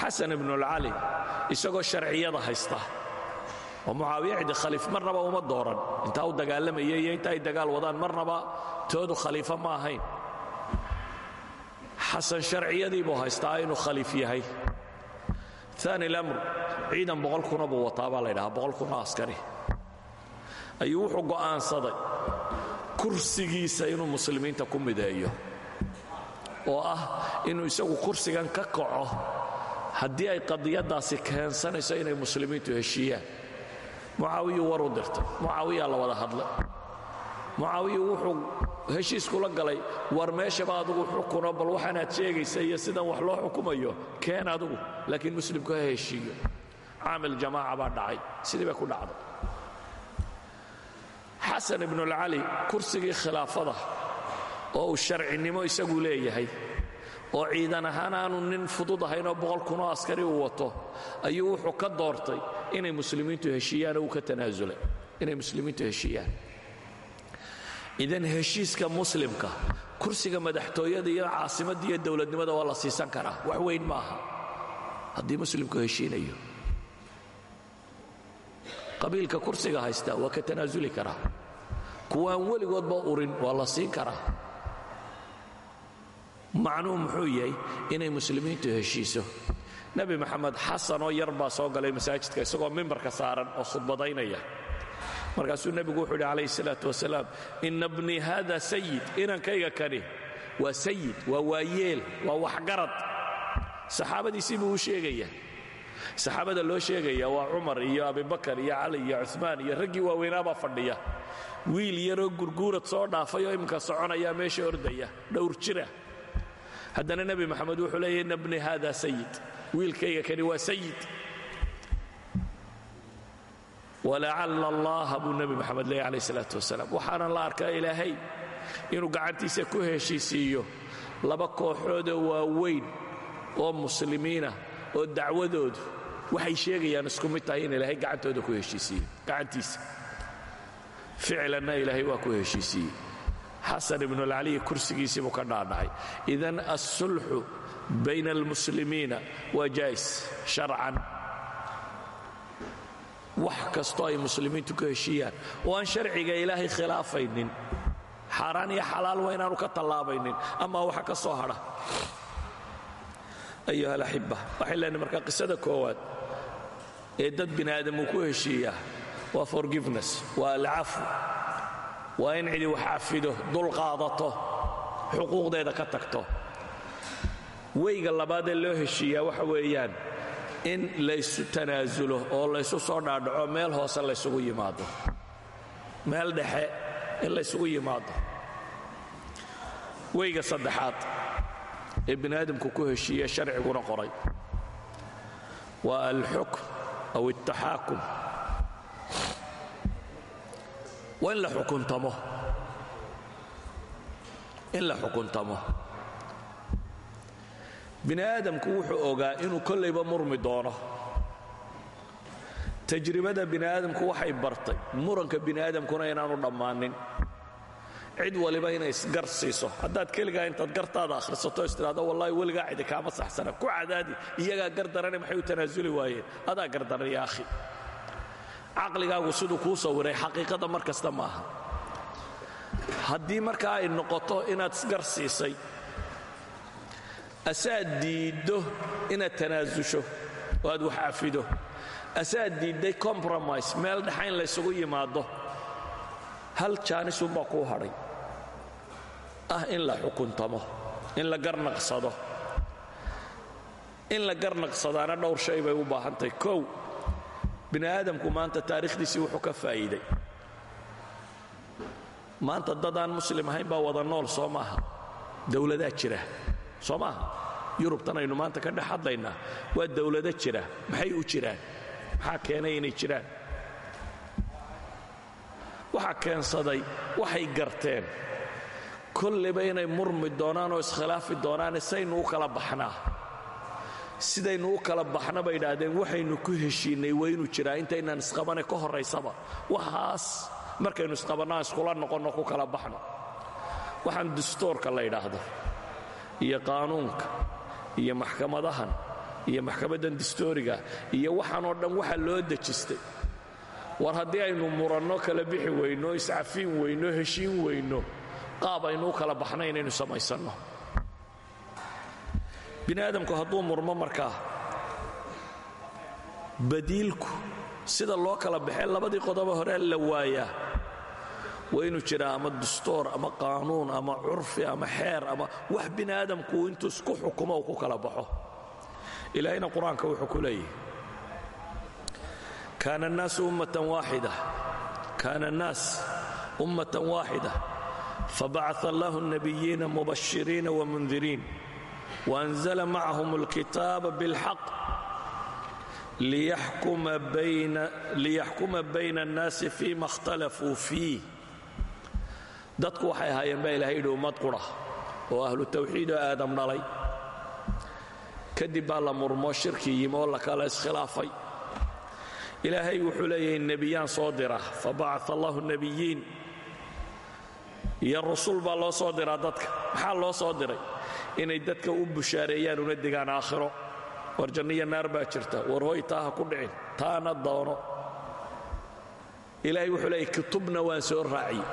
Xasan ibnulcali isagoo sharciyada haysta. Oo mucaawiya cidi khaliif marnaba uma dooran. Intaa u dagaalamaya iyo inta ay dagaal wadaan marnaba toodu khaliifo ma ahayn. Xasan sharciyadii buu haystaa inuu khaliif yahay. Aani lamr ciidan boqol kuna buu wataa baa la ydhahaa boqol ayuu wuxuu go'aansaday kursigiisa inuu muslimiinta ku mideeyo oo ah inuu isagu kursigan ka kaco haddii ay qadiyaddaasi keensanayso inay muslimiintu heshiiyaan. Mucaawiyuu war u dirtay. Mucaawiyaa la wada hadlay. Mucaawiyu wuxuu heshiiskula galay war meeshaba adugu xukuno bal waxaanaad sheegaysa iyo sidan wax loo xukumayo keen adugu. Laakiin muslimku ha heshiiyo. Caamil jamaaca baa dhacay. Sidii bay ku dhacday xasan ibnulcali kursigii khilaafada oo uu sharcinimo isagu leeyahay oo ciidan ahaan aanu nin fudud ahaynoo boqol kunoo askari uu wato ayuu wuxuu ka doortay inay muslimiintu heshiiyaan oo uu ka tanaasulay inay muslimiintu heshiiyaan. Idan heshiiska muslimka kursiga madaxtooyada iyo caasimadda iyo dowladnimada waa la siisan karaa. Wax weyn ma aha haddii muslimku heshiinayo qabiilka kursiga haysta waa ka tanaasuli karaa. Kuwaan weligoodba urin waa la siin karaa. Macnuhu muxuu yahay inay muslimiintu heshiiso. Nebi maxamed xasanoo yar baa soo galay masaajidka isagoo mimbarka saaran oo khudbadaynaya. Markaasuu nebigu wuxuu yidhi calayhi salaatu wasalaam inna bnii haada sayid inankayga kani waa sayid waa waayeel waa waxgarad. Saxaabadiisii buu u sheegaya saxaabada loo sheegaya waa cumar iyo abibakar iyo cali iyo cumaan iyo raggii waaweynaabaa fadhiya. Wiil yaroo gurguurad soo dhaafay oo imminka soconaya meesha ordaya dhowr jira. Haddana nebi maxamed wuxuu leeyahy inna bni haada sayid wiilkayga kani waa sayid walacalla allaha buu nebi maxamed leeyay calayh salaatu wasalaam. Waxaana la arkaa ilaahay inuu gacantiisa ku heshiisiiyo laba kooxoodoo waaweyn oo muslimiina oo dacwadoodu waxay sheegayaan isku mid tahay in ilaahay gacantooda ku heshiisiiyo gacantiisa. Ficlanna ilaahay waa ku heshiisiiyey xasan ibnulcaliy kursigiisii buu ka dhaadhacay idan alsulxu bayna almuslimiina waa jaa'is sharcan. Wax kastoo ay muslimiintu ka heshiiyaan. Oo aan sharciga ilaahay khilaafaynin. Xaaraan iyo xalaal waa inaanu ka tallaabaynin. Ama waxa ka soo hadha ayuha alaxiba waxay leenahay marka qisada koowaad ee dad bini aadam ku heshiiyaa waa forgiveness waa alcafu waa in cidi wax cafido dul qaadato xuquuqdeeda ka tagto weyga labaadee loo heshiiyaa waxa weeyaan in laysu tanaasulo oo laysu soo dhaadhaco meel hoose laysugu yimaado meel dhexe in laysugu yimaado weyga saddexaad ee bini aadamku ku heshiiya sharciguna qoray. Waa alxukm aw altaxaakum waa in la xukuntamo. In la xukuntamo. Bini aadamku wuxuu ogaa inuu kollayba murmi doono. Tajribada bini aadamku waxay bartay. Muranka bini aadamkuna inaanu dhammaanin cid waliba inay isgar siiso. Haddaad keligaa intaad gartaada akhrisato istidhahdo wallaahi weligaa cidi kaama saxsana. Ku cadaadi iyagaa gardarane maxay u tanaasuli waayeen? Adaa gardaran ya akhi. Caqligaagu siduu kuu sawiray xaqiiqada mar kasta maaha haddii markaa ay noqoto inaad isgar siisay asaad diiddo inaad tanaasusho oo aad wax cafido asaad diidday compromise meel dhexayn laysugu yimaado. Hal jaanisunbaa kuu hadhay ah in la xukuntamo in la garnaqsado. In la garnaqsadaana dhowr shay bay u baahantahay kow bini aadamku maanta taarikhdiisii wuxuu ka faa'iiday. Maanta dad aan muslim ahayn baa wada nool soo maaha dowladaa jira soo maaha yurubtan aynu maanta ka dhex hadlaynaa. Waa dowlado jira maxay u jiraan? Maxaa keenay inay jiraan? Waxaa keensaday waxay garteen kollayba inay murmi doonaan oo iskhilaafi doonaane saynu u kala baxnaa. Sidaynu u kala baxna bay idhaahdeen waxaynu ku heshiinnay waa inuu jiraa intaynaan isqabane ka horraysaba. Waxaas markaynu isqabanno aan iskula noqonno ku kala baxno. Waxaan dastuurka la ydhaahdo iyo qaanuunka iyo maxkamadahan iyo maxkamaddan dastuuriga iyo waxaan oo dhan waxa loo dejistay. War haddii aynu muranno kala bixi weyno iscafiin weyno heshiin weyno qaab aynu kala baxna inaynu samaysanno bini aadamku hadduu murmo markaa badiilku sida loo kala baxee labadii qodobo hore la waayaa. Waa inuu jiraa ama dastuur ama qaanuun ama curfi ama xeer ama wax bini aadamku intuu isku xukumo uu ku kala baxo. Ilaahayna qur'aanka wuxuu ku leeyahy kaana annaasu ummatan waaxida kaana annaas ummatan waaxida fabacaa allahu nabiyiina mubashiriina wamuniriin waanzala macahum alkitaaba bilxaq liyaxkuma bayna annaasi fima ikhtalafuu fiih dadku waxay ahaayeen baa ilahay yidhi ummad qura oo ahlu tawxiid oo aadam dhalay kadib baa la murmo shirkii yimi oo lakala iskhilaafay ilaahay wuxuu leeyahay nebiyaan soo dira fabacaa allahu nabiyiin iyo rusul baa loo soo diraa dadka. Maxaa loo soo diray? Inay dadka u bushaareeyaan una digaan aakhiro. War janniya naar baa jirta. War hoy taa ha ku dhicin. Taana doono. Ilaahay wuxuu leeyahy kutubna waan soo raaciye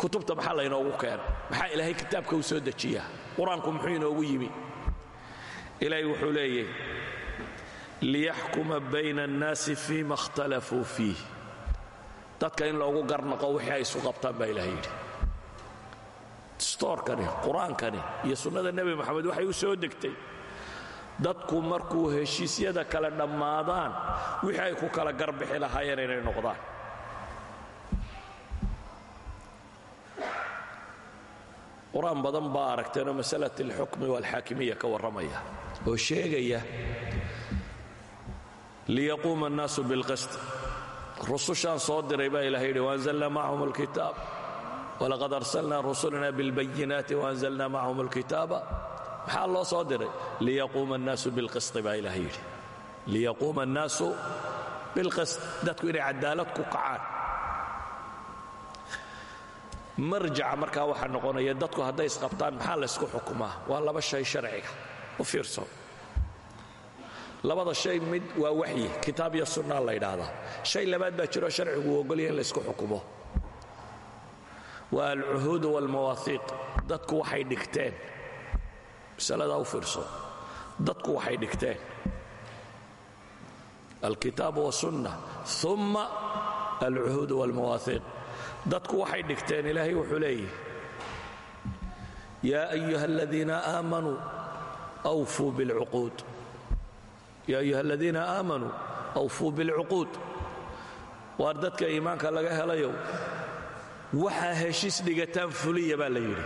kutubta maxaa laynoogu keena maxaa ilaahay kitaabka u soo dejiyaa? Qur'aanku muxuu inoogu yimi? Ilaahay wuxuu leeyahy liyaxkuma bayna annaasi fiima اkhtalafuu fiih dadka in loogu garnaqo wixii ay isu qabtaan baa ilahay yidhi. Stoorkani qur'aankani iyo sunnada nebi moxamed waxay u soo degtay. Dadku markuu heshiisyada kale dhammaadaan wixii ay ku kala garbixi lahaayeen inay noqdaan. Qur'aan badan baa aragteenoo masalat alxukmi waalxaakimiya ka warramaya oo sheegaya liyaquuma annaasu bilqist rusushaan soo diray baa ilahay yidhi waanzalna macahum alkitaab. Walaqad arsalna rusulana bilbayinaati waanzalna macahum alkitaaba. Maxaa loo soo diray? Liyaquuma annaasu bilqisti baa ilahay yidhi. Liyaquuma annaasu bilqist. Dadku inay cadaalad ku kacaan. Marjaca markaa waxaa noqonaya dadku hadday isqabtaan maxaa laysku xukumaa? Waa laba shay sharciga. U fiirso labada shay mid waa waxyi kitaab iyo sunnaa la ydhaahdaa shay labaad baa jiroo sharcigu uu ogolya in laysku xukumo. Waa alcuhuud waalmawaahiiq dadku waxay dhigteen. Masaladaa u fiirso. Dadku waxay dhigteen. Alkitaab wasunna uma alcuhuud waalmawaahiiq dadku waxay dhigteen ilaahay wuxuu leeyahy yaa ayuha aladiina aamanuu awfuu bilcuquud yaa ayuha aladiina aamanuu awfuu bilcuquud. Waar dadka iimaanka laga helayow waxaa heshiis dhigataan fuliya baa la yidhi.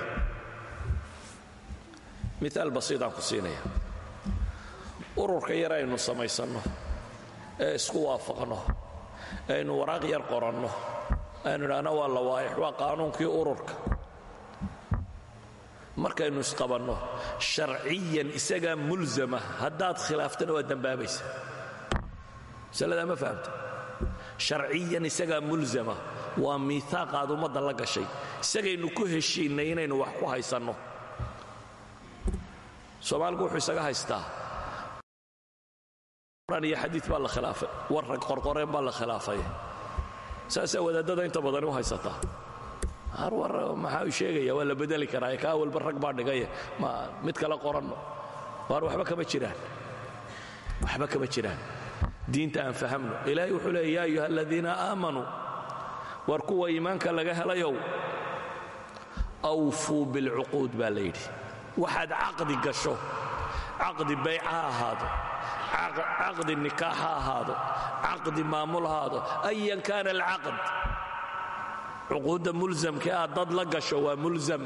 Miaal basiidaan ku siinaya ururka yar aynu samaysanno ee isku waafaqno aynu waraaq yar qoranno aynu idhaahno waa lawaaix waa qaanuunkii ururka markaynu isqabanno sharciyan isagaa mulzama haddaad khilaaftana waa dembaabaysa masaladaa ma fahamta sharciyan isagaa mulzama waa miiaaq aad ummadda la gashay. Isagaynu ku heshiinnay inaynu wax ku haysanno. Soomaaligu wuxuu isaga haystaa. Quraan iyo xadiid baa la khilaafay. War rag qorqoreen baa la khilaafay. Saasaa wadaadada inta badani u haysataa har war maxaa uu sheegaya? Waa la bedeli karaa. Kaa walba rag baa dhigaya ma mid kale qoranno. Waar waxba kama jiraan. Waxba kama jiraan. Diinta aan fahamno. Ilaahay wuxuu leeya ya ayuha aladiina aamanuu war kuwa iimaanka laga helayow awfuu bilcuquud baa la waxaad caqdi gasho. Caqdi bayc ha ahaado. Caqdi nikaax ha ahaado. Caqdi maamul ha ahaado. Ayan kaana alcaqd cuquudda mulsamka aad dad la gasho waa mulsam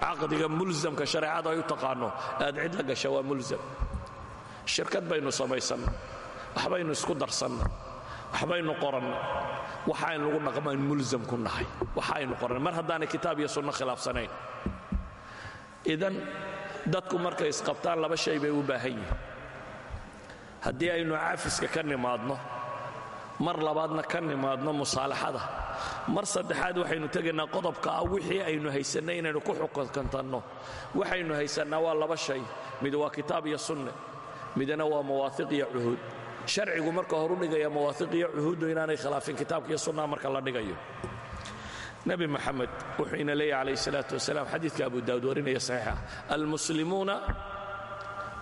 caqdiga mulsamka shareecadu ay u taqaano aad cid la gasho waa mulsam shirkad baynu samaysanna waxbaynu isku darsanna waxbaynu qoranna waxayn lagu dhaqmaan mulsam ku nahay waxaaynu qoranna mar haddaanay kitaab iyo sunno khilaafsanayn. Idan dadku markay isqabtaan laba shay bay u baahan yihiin. Haddii aynu cafiska ka nimaadno mar labaadna ka nimaadno musaalaxada mar saddexaad waxaynu tegaynaa qodobka ah wixii aynu haysannay inaynu ku xukuntanno waxaynu haysannaa waa laba shay. Mid waa kitaab iyo sunne. Midna waa mawaahiq iyo cuhuud. Sharcigu marka horu dhigaya mawaahiq iyo cuhuuddu inaanay khilaafin kitaabka iyo sunnaha marka la dhigayo. Nebi moxamed wuxuu ina leeyahy calayh salaatu wasalaam xadiidka abu daawud warinaya saxiixa. Almuslimuuna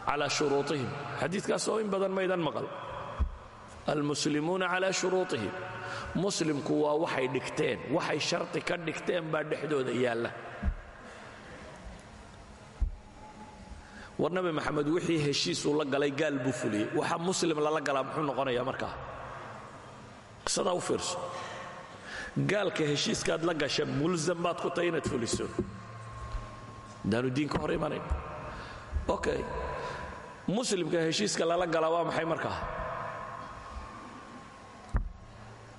cala shuruuطihim xadiidkaas oo in badan maydan maqal almuslimuuna cala shuruuطihim muslimku waa waxay dhigteen waxay sharti ka dhigteen baa dhexdooda yaalla. War nabi maxamed wixii heshiisuu la galay gaal buu fuliyey. Waxa muslim lala galaa muxuu noqonayaa markaa? Qisadaa u fiirso. Gaalka heshiiskaad la gasha mulsam baad ku tahay inaad fuliso. Haddaanu diinka hor imanayn. Okay muslimka heshiiska lala galaa waa maxay markaa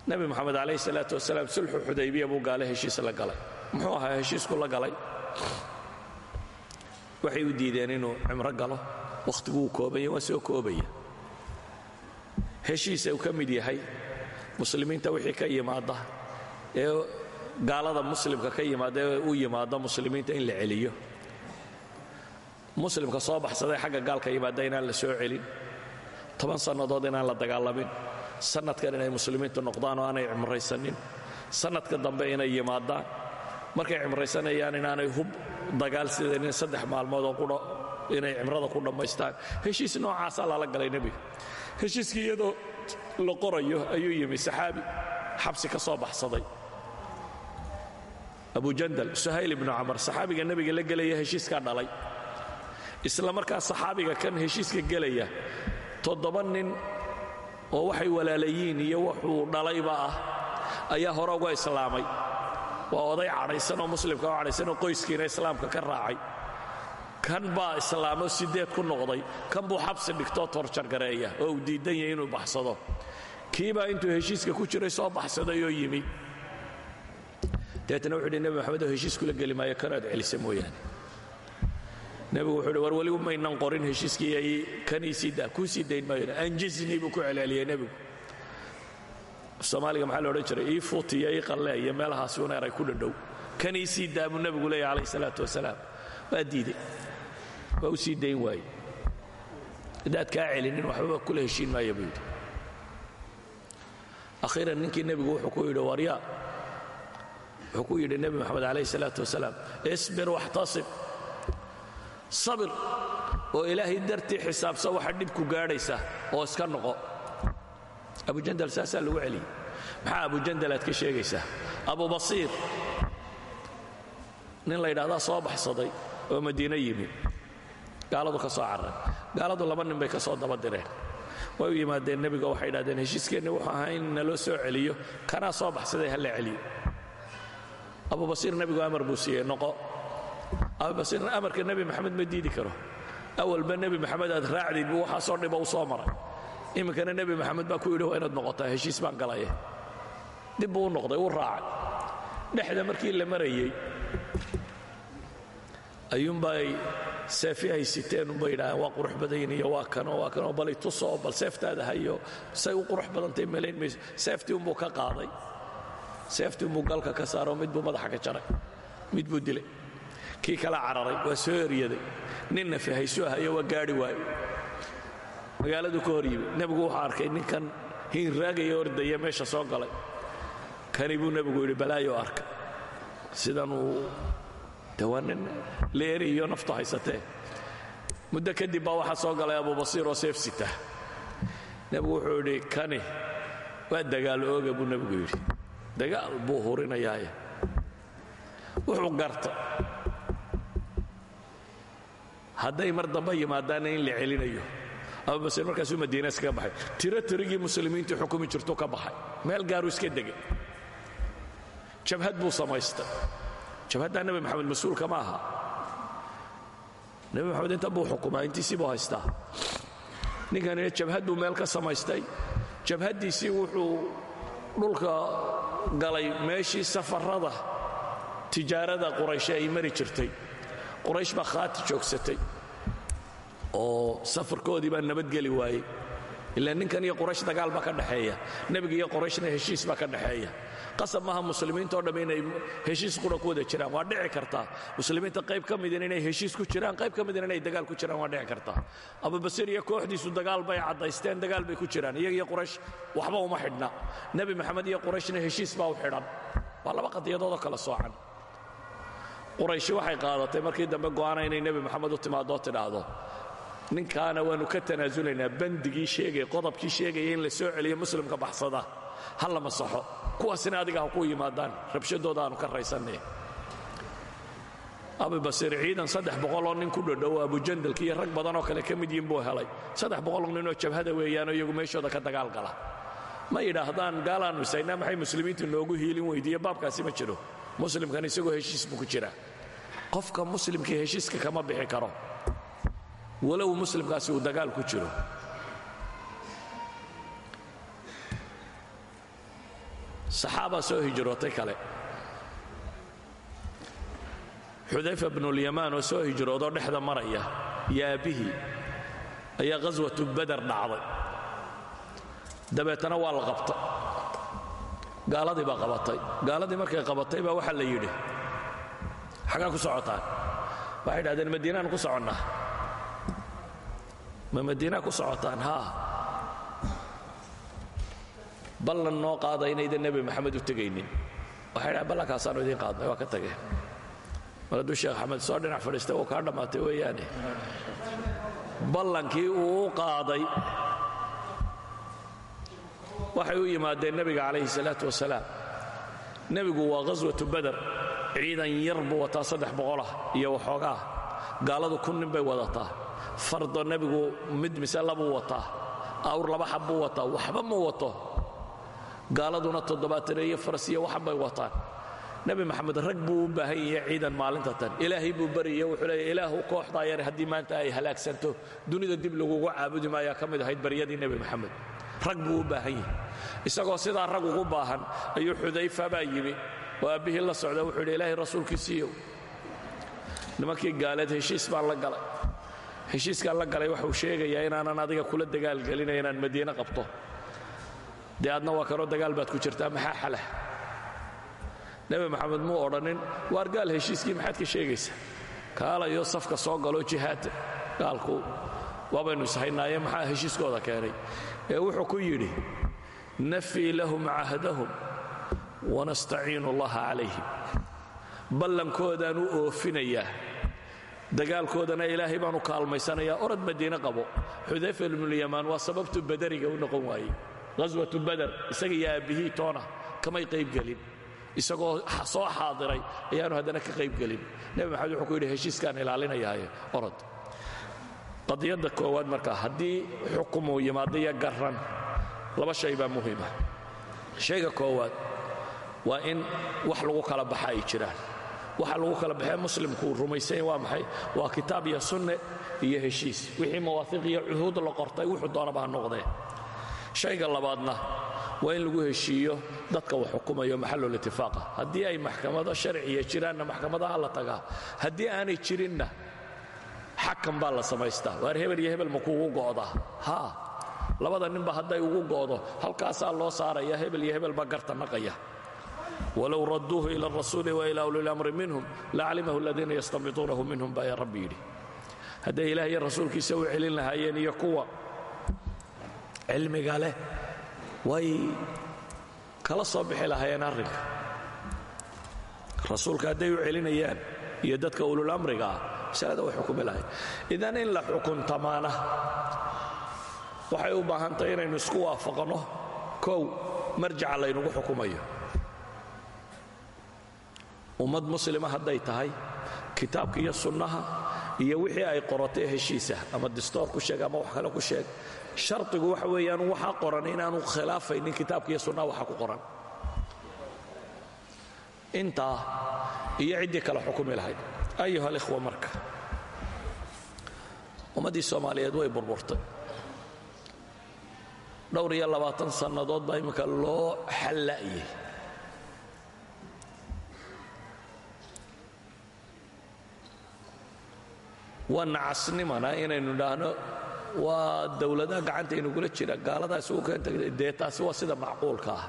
nebi moxamed calayh salaatu wasalaam sulxu xudaybiya buu gaale heshiis la galay. Muxuu ahaa heshiisku la galay? Waxay u diideen inuu cimro galo wakhtiguu koobanya waa soo koobaya. Heshiisa uu ka mid yahay muslimiinta wixii ka yimaada ee gaalada muslimka ka yimaada ee u yimaado muslimiinta in la celiyo. Muslimka soo baxsaday xagga gaalka yimaada inaan la soo celin. Toban sannadood inaan la dagaalamin sannadkan inay muslimiintu noqdaan oo aanay cimraysanin. Sannadka dambe inay yimaadaan. Markay cimraysanayaan inaanay hub dagaal sidanin saddex maalmood oo inay cimrada ku dhammaystaan. Heshiis noocaasaa lala galay nebiga heshiiskii iyadoo la qorayo ayuu yimi saxaabi xabsi ka soo baxsaday. Abu jandal suhayl ibnu camar saxaabiga nebiga la gelaya heshiiskaa dhalay. Isla markaa saxaabiga kan heshiiska gelaya toddoba nin oo waxay walaalayiin iyo wuxuu dhalayba ah ayaa hore uga islaamay. Waa oday cadhaysan oo muslimka oo cadhaysan oo qoyskiina islaamka ka raacay. Kan baa islaamo sideed ku noqday kan buu xabsi dhigtoo toorjargareeya oo uu diidan yahay inuu baxsado. Kiibaa intuu heshiiska ku jiray soo baxsaday oo yimi. Dabeetna wuxuu hi nebi maxamed oo heshiis kula geli maayo kanaad celisa mooyaane nebigu wuxuu hi war weligu maynan qorin heshiiskii kanii sii daa kuu sii dayn maayo anjisnii buu ku celceliyey nebigu. Soomaaliga maxaa la odhan jiray ii fuuti iyo ii qalle iyo meelahaasi un eray ku dhadhow. Kan ii sii daamuu nebigu leeya calayh salaatu wasalaam. Waa diiday waa u sii dayn waaye haddaad kaa celinin waxbaba kula heshiin maaya buu yidhi. Akhiiran ninkii nebigu wuxuu ku yidhi waryaa. Wuxuu ku yidhi nebi moxamed calayh salaatu wasalaam isbir waxtasib sabir oo ilaahay dartii xisaabsa waxa dhibku gaadhaysa oo iska noqo. Abujandal saasaa lagu celiyey. Maxaa abujandal aad ka sheegaysaa? Abu basiir. Nin la yidhahdaa soo baxsaday oo madiino yimi gaaladu ka soo carray gaaladu laba nin bay ka soo daba direen way u yimaadeen nebiga waxay idhahdeen heshiiskeenni wuxuu ahaa in naloo soo celiyo. Kanaa soo baxsaday ha la celiyo. Abu basiir nebigu amar buu siiyey noqo amarka nebi maxamed ma diidi karo. Awalba nebi maxamed aad raacdid buu waxaasoo dhiba u soo maray. Iminkana nebi maxamed baa ku yidhi waa inaad noqotaa heshiis baan galaye. Dib buu noqday uu raacay. Dhexda markii la marayey ayuunbay seefi ay siteen unbay yidhaaheen waa qurux badayn iyo waa kanoo waa kanoo balay tusoo bal seeftaada hayo. Say u qurux badantay malayn mayso. Seeftii unbuu ka qaaday. Seeftii unbuu galka ka saaroo mid buu madaxa ka jaray. Mid buu dilay kii kala cararay waa soo eryaday ninna fahaysoo hayo waa gaadhi waayo. Magaaladu ka hor yimi nebigu wuxuu arkay ninkan hiinraagaya ordaya meesha soo galay. Kani buu nebigu yidhi balaayo arka. Sidanuu de waa nin leeri iyo naftu haysatee. Kadib baa waxaa soo galay abu basiir oo seef sita nebigu wuxuu yidhi kani waa dagaal ooga buu nebigu yidhi. Dagaal buu hurinayaaye. Wuxuu garta hadday mar dambe yimaadaanna in la celinayo. Abubasiir markaasuu madiina iskaga baxay. Tiro tirigii muslimiintii xukumi jirtu ka baxay. Meel gaaruu iska degay. Jabhad buu samaystay. Jabhaddaa nebi maxamed mas'uulka ma aha. Nebi maxamed inta buu xukumaa intiisii buu haystaa. Ninkanina jabhad buu meel ka samaystay. Jabhaddiisii wuxuu dhulka galay meeshii safarrada tijaarada qurayshe ay mari jirtay quraysh baa khaati joogsatay oo safarkoodii baa nabadgeli waayey. Ilaa ninkan iyo quraysh dagaal baa ka dhexeeya nebiga iyo qorayshna heshiis baa ka dhexeeya qasab maaha muslimiinto dhamm inay heshiis qura ku jiraan. Waa dhici kartaa muslimiinta qayb ka midin inay heshiis ku jiraan qayb ka midin inay dagaal ku jiraan waa dhici kartaa abubasiir iyo kooxdiisu dagaal bay caddaysteen dagaal bay ku jiraan. Iyaga iyo quraysh waxba uma xidhna. Nebi maxamed iyo qurayshna heshiis baa u xidhan. Waa laba qadiyadoodoo kala soocan qurayshi waxay qaadatay markii dambe go'aana inay nebi maxamed u timaadoo tidhaahdo ninkaana waannu ka tanaasulaynaa bandigii sheegaya qodobkii sheegaya in la soo celiyo muslimka baxsada. Ha la masaxo kuwaasina adiga ku yimaadaan rabshadooda aanu ka raysanay abubasiir ciidan saddex boqoloo nin ku dhodhow abujandalki iyo rag badanoo kale ka mid yihiin buu helay. Saddex boqoloo ninoo jabhada weeyaanoo iyagu meeshooda ka dagaal gala. Ma yidhaahdaan gaalaannu isaynaa maxay muslimiintu noogu hiilin weydiiye baabkaasi ma jiro. Muslimkan isagoo heshiis buu ku jira qofka muslimkii heshiiska kama bixi karo. Walow muslimkaasi uu dagaal ku jiro. Saxaabaa soo hijrootay kale. Xudayfa bnulyamaan oo soo hijroodoo dhexda maraya iyo aabbihii ayaa ghaswatu bader dhacday. Dabeetana waa la qabtay. Gaaladii baa qabatay. Gaaladii markay qabatay baa waxaa la yidhi xaggaa ku socotaan. Waxay idhahdeen madiinaan ku soconnaa. Ma madiinaa ku socotaan haa. Ballan noo qaada inaydan nebi maxamed u tegaynin. Waxay dhahan ballankaasaan idiin qaadnay waa ka tageen. Mar hadduu sheekh axmed soo dhinac fadhiistay wuu kaa dhammaatay weeyaane. Ballankii uu u qaaday waxay u yimaadeen nebiga calayhi salaatu wasalaam. Nebigu waa ghaswatu bader ciidan yar buu wataa saddex boqolah iyo waxoogaa. Gaaladu kun nin bay wadataa. Fardo nebigu mid mise labuu wataa. Awr laba xab buu wataa. Waxba mu wato. Gaaladuna toddobaatan iyo faras iyo bay wataan. Nebi maxamed rag buu u baahan yahay ciidan maalinta tan. Ilaahay buu barya wuxuu leeya ilaahu kooxdaa yar haddii maanta ay halaagsanto. Dunida dib lagugu caabudi maayaa ka mid ahayd baryadii nebi maxamed. Rag buu u baahan yahay. Isagoo sidaa rag ugu baahan ayuu xudayfa baa yimi oo aabbihii la socda wuxuu yidhi ilaahay rasuulkiisiiyow nimankii gaaleed heshiis baan la galay. Heshiiskaan la galay waxuu sheegayaa inaanan adiga kula dagaalgelina inaan madiine qabto. Dee adna waa kanoo dagaal baad ku jirtaa maxaa xalah nebi maxamed muu odhanin waar gaal heshiiskii maxaad ka sheegaysaa kaalayo safka soo galo jihaadda gaalku waabaynu ishaynaaye maxaa heshiiskooda keenay? Ee wuxuu ku yidhi nafii lahum cahdahum wanastaciinu allaha calayhim ballankoodaan u oofinayaa dagaalkoodana ilaahay baan u kaalmaysanayaa orad madiine qabo xudayfa ibnulyamaan waa sababtu badariga u noqon waayey ghaswatu bader isaga iyo aabbihii toona kamay qaybgelin isagoo soo xaadiray ayaanu haddana ka qaybgelin nebi maxamed wuxuu ku yidhi heshiiskaan ilaalinayaaye orod qadiyadda koowaad markaa haddii xukumuu yimaado iyo garran laba shay baa muhiima shayga koowaad waa in wax lagu kala baxa ay jiraan. Waxa lagu kala baxee muslimku rumaysanya waa maxay? Waa kitaab iyo sunne iyo heshiis. Wixii mawaahiiq iyo cuhuud la qortay wuxuu doonaba ha noqdee shayga labaadna waa in lagu heshiiyo dadka wax xukumayo maxallul itifaaqa haddii ay maxkamado sharciya jiraanna maxkamadaha la tagaa. Haddii aanay jirinna xakam baa la samaystaa. Waar hebel iyo hebel ma kuugu go'daa haa labada ninba hadday ugu go'do halkaasaa loo saaraya hebel iyo hebel baa garta naqaya wlow raduuhu ila rasuuli waila ulilamri minhum lacalimahu aladiina yastambituunahu minhum baa yaa rabbi yidhi. Hadday ilaah iyo rasuulkiisa u celin lahaayeen iyo kuwa cilmiga leh way kala soo bixi lahaayeen arrinka. Rasuulka hadday u celinayaan iyo dadka ululamriga ah masalada way xukumi lahayn idan in la xukuntamaana waxay u baahantahay inaynu isku waafaqno. Kow marjaca laynugu xukumayo ummad muslima hadday tahay kitaabka iyo sunnaha iyo wixii ay qoratay heshiisa ama distoor ku sheeg ama wax kale ku sheeg. Shardigu waxa weeyaan waxaa qoran inaanu khilaafaynin kitaabka iyo sunnaha waxa ku qoran. Intaa iyo ciddii kale xukumi lahayd. Ayuha alikhwa marka. Ummaddii soomaaliyeed way burburtay. Dhowr iyo labaatan sannadood baa imminka loo xalla'yay waa nacasnimana inaynu idhaahno waa dowladaha gacanta inugula jira gaaladaa isugu keenta dee taasi waa sida macquulka ah.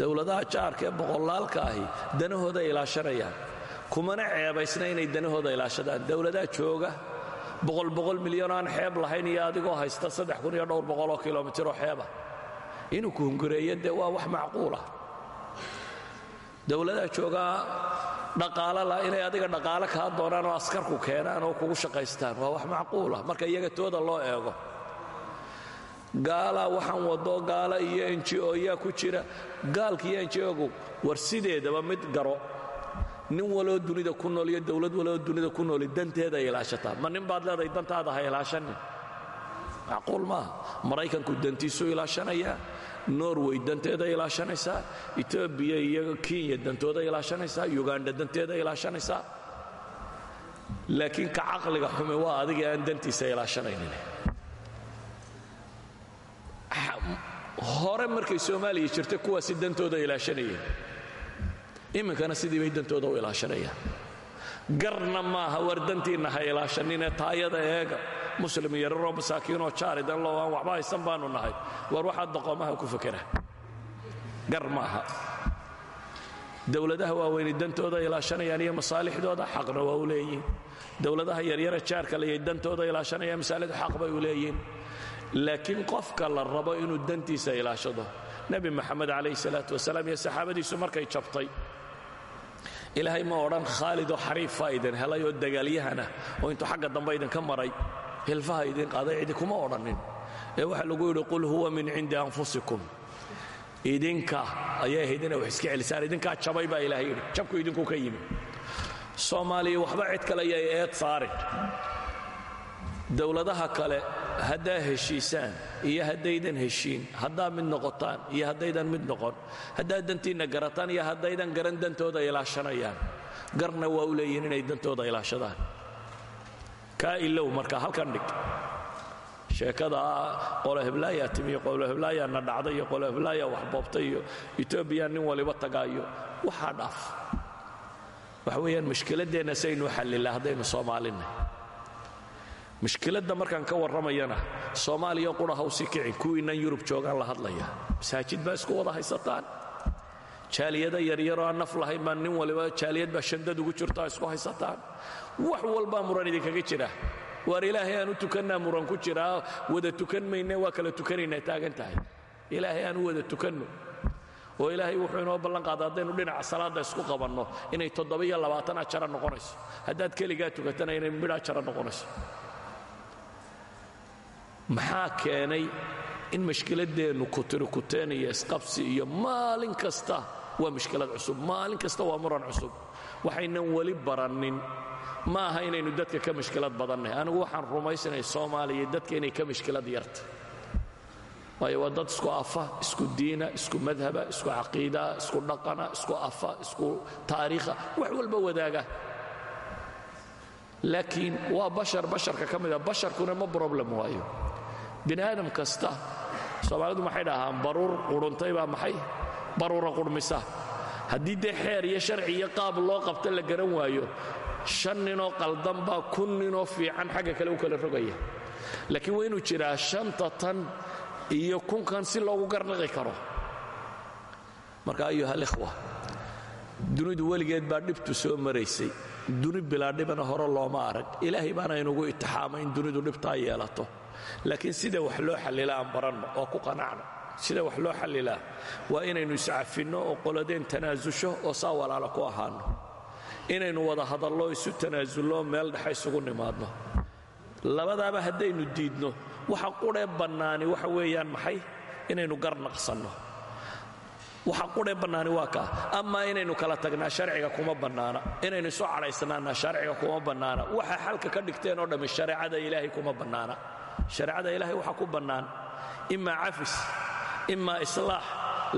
Dowladaha jaarka ee boqolaalka ahi danahooda ilaashanayaan. Kumana ceebaysna inay danahooda ilaashadaan. Dowladaha jooga boqolboqol milyan aan xeeb lahayn iyo adigoo haysta saddex kun iyo dhowr boqoloo kilomitiroo xeeba. Inuu ku hungureeyo dee waa wax macquulah dowladaha joogaa dhaqaalo la inay adiga dhaqaale kaa doonaan oo askarku keenaan oo kugu shaqaystaan. Waa wax macquulah marka iyaga tooda loo eego gaala waxaan wado gaala iyo enjio yaa ku jira. Gaalka iyo enjiogu war sideedaba mid garo. Nin waloo dunida ku nool iyo dowlad waloo dunida ku nooli danteeda ilaashataa. Ma nin baad leedahay dantaada ha ilaashanin? Macquul maaha. Maraykanku dantiisuu ilaashanayaa norway danteeda ilaashanaysaa etoobiya iyo kenya dantooda ilaashanaysaa uganda danteeda ilaashanaysaa. Laakiin ka caqliga xumi waa adiga aan dantiisa ilaashanaynin. Hore markay soomaaliya jirtay kuwaasi dantooda ilaashanayeen. Iminkana sidii bay dantooda u ilaashanayaan. Garna maaha war dantiinna ha ilaashanine taayada eega muslim yararoo masaakiinoo jaaridan loo aan waxba haysan baanu nahay. War waxaa doqomaha ku fakera gar dowladaha waaweyni dantooda ilaashanayaan iyo masaalixdooda xaqna waa u leeyihiin dowladaha yaryara jaarka leyay dantooda ilaashanayaan masaalidu xaq bay u leeyihiin laakiin qofka la rabo inuu dantiisa ilaashado nebi maxamed calayhi salaatu wasalaam iyo saxaabadiisu markay jabtay ilaahay ma odhan khaalidoo xariifa idin helay oo dagaalyahana oo intuu xagga dambe idinka maray hilfaha idin qaaday cidi kuma odhannin ee waxaa lagu yidhi qul huwa min cindi anfusikum. Idinka ayay ahayd inay wax iska celisaan idinkaa jabay baa ilahay yidhi jabku idinku ka yimi soomaaliya waxba cid kale ayay eed saarin dowladaha kale haddaa heshiisaan iyo haddaydan heshiin haddaa mid noqotaan iyo haddaydan mid noqon haddaad dantiinna garataan iyo haddaydan garan dantooda ilaashanayaan garna waa u leeyihiin inay dantooda ilaashadaan kaa ilow marka halkan dhig. Sheekada qolo heblaayaa timi iyo qolo heblaayaa na dhacday iyo qolo heblaayaa wax boobtay iyo etoobiya nin waliba tagaayo waxaa dhaaf. Waxa weeyaan mushkiladdeenna saynu xallila haddaynu soomaalinay mushkiladda markaan ka warramayana soomaaliya qura hawsi kicin kuwiinnan yurub joogaan la hadlaya. Masaajid baa isku wada haysataan jaaliyada yaryaroo aan naf lahayn baa nin waliba jaaliyad baa shandad ugu jirtaa isku haysataan. Wax walbaa muran idinkaga jira. Waar ilaahay aan u tukannaa muran ku jiraa wada tukan waa kala tukanaynaa taagan tahay. Ilaahay aan u wada tukanno. Oo ilaahay wuxuu inoo ballan qaada haddaynu dhinaca salaadda isku qabanno inay toddobiyo labaatan ajara noqonayso. Haddaad keligaa tukatana inay midh ajara noqonayso. Maxaa keenay in mashkiladdeennu kutirikuteen iyo isqabsi iyo maalin kasta waa mushkilad cusub. Maalin kasta waa muran cusub. Waxaynan weli barannin. Ma aha inaynu dadka ka mashkilad badannahay anigu waxaan rumaysanay soomaaliya dadka inay ka mashkilad yarta. Waayo waa dad isku afa isku diina isku madhaba isku caqiidaa isku dhaqana isku afa isku taariikha. Wax walba wadaaga. Laakiin waa bashar basharka ka mida basharkuna ma problem waayo. Bini aadam kasta soomaalidu maxay dhahaan? Baruur quruntay baa maxay baruura qurmisa. Haddii dee xeer iyo sharci iyo qaab loo qabta la garan waayo shan ninoo qaldan baa kun ninoo fiican xagga kale u kala rogaya. Laakiin waa inuu jiraa shanta tan iyo kunkan si loogu garnaqi karo. Marka ayuha alikhwa dunidu weligeed baa dhibtu soo maraysay. Duni bilaa dhibana hore looma arag. Ilaahay baana inugu itixaama in dunidu dhibtaa yeelato. Laakiin sida wax loo xallila aan baranno oo ku qanacno sida wax loo xallilaa waa inaynu iscafinno oo qoladeen tanaasusho oo saa walaalo ku ahaanno. Inaynu wada hadallo isu tanaasullo meel dhexa isugu nimaadno. Labadaaba haddaynu diidno waxa qudhee bannaani waxa weeyaan maxay? Inaynu gar naqsanno. Waxa qudhee bannaani waa kaa amaa inaynu kala tagnaa sharciga kuma bannaana. Inaynu isu cadhaysnaana sharciga kuma bannaana. Waxa xalka ka dhigteen oo dhammi shareecada ilaahay kuma bannaana. Shareecada ilaahay waxa ku bannaan. Imaa cafis imaa islaax.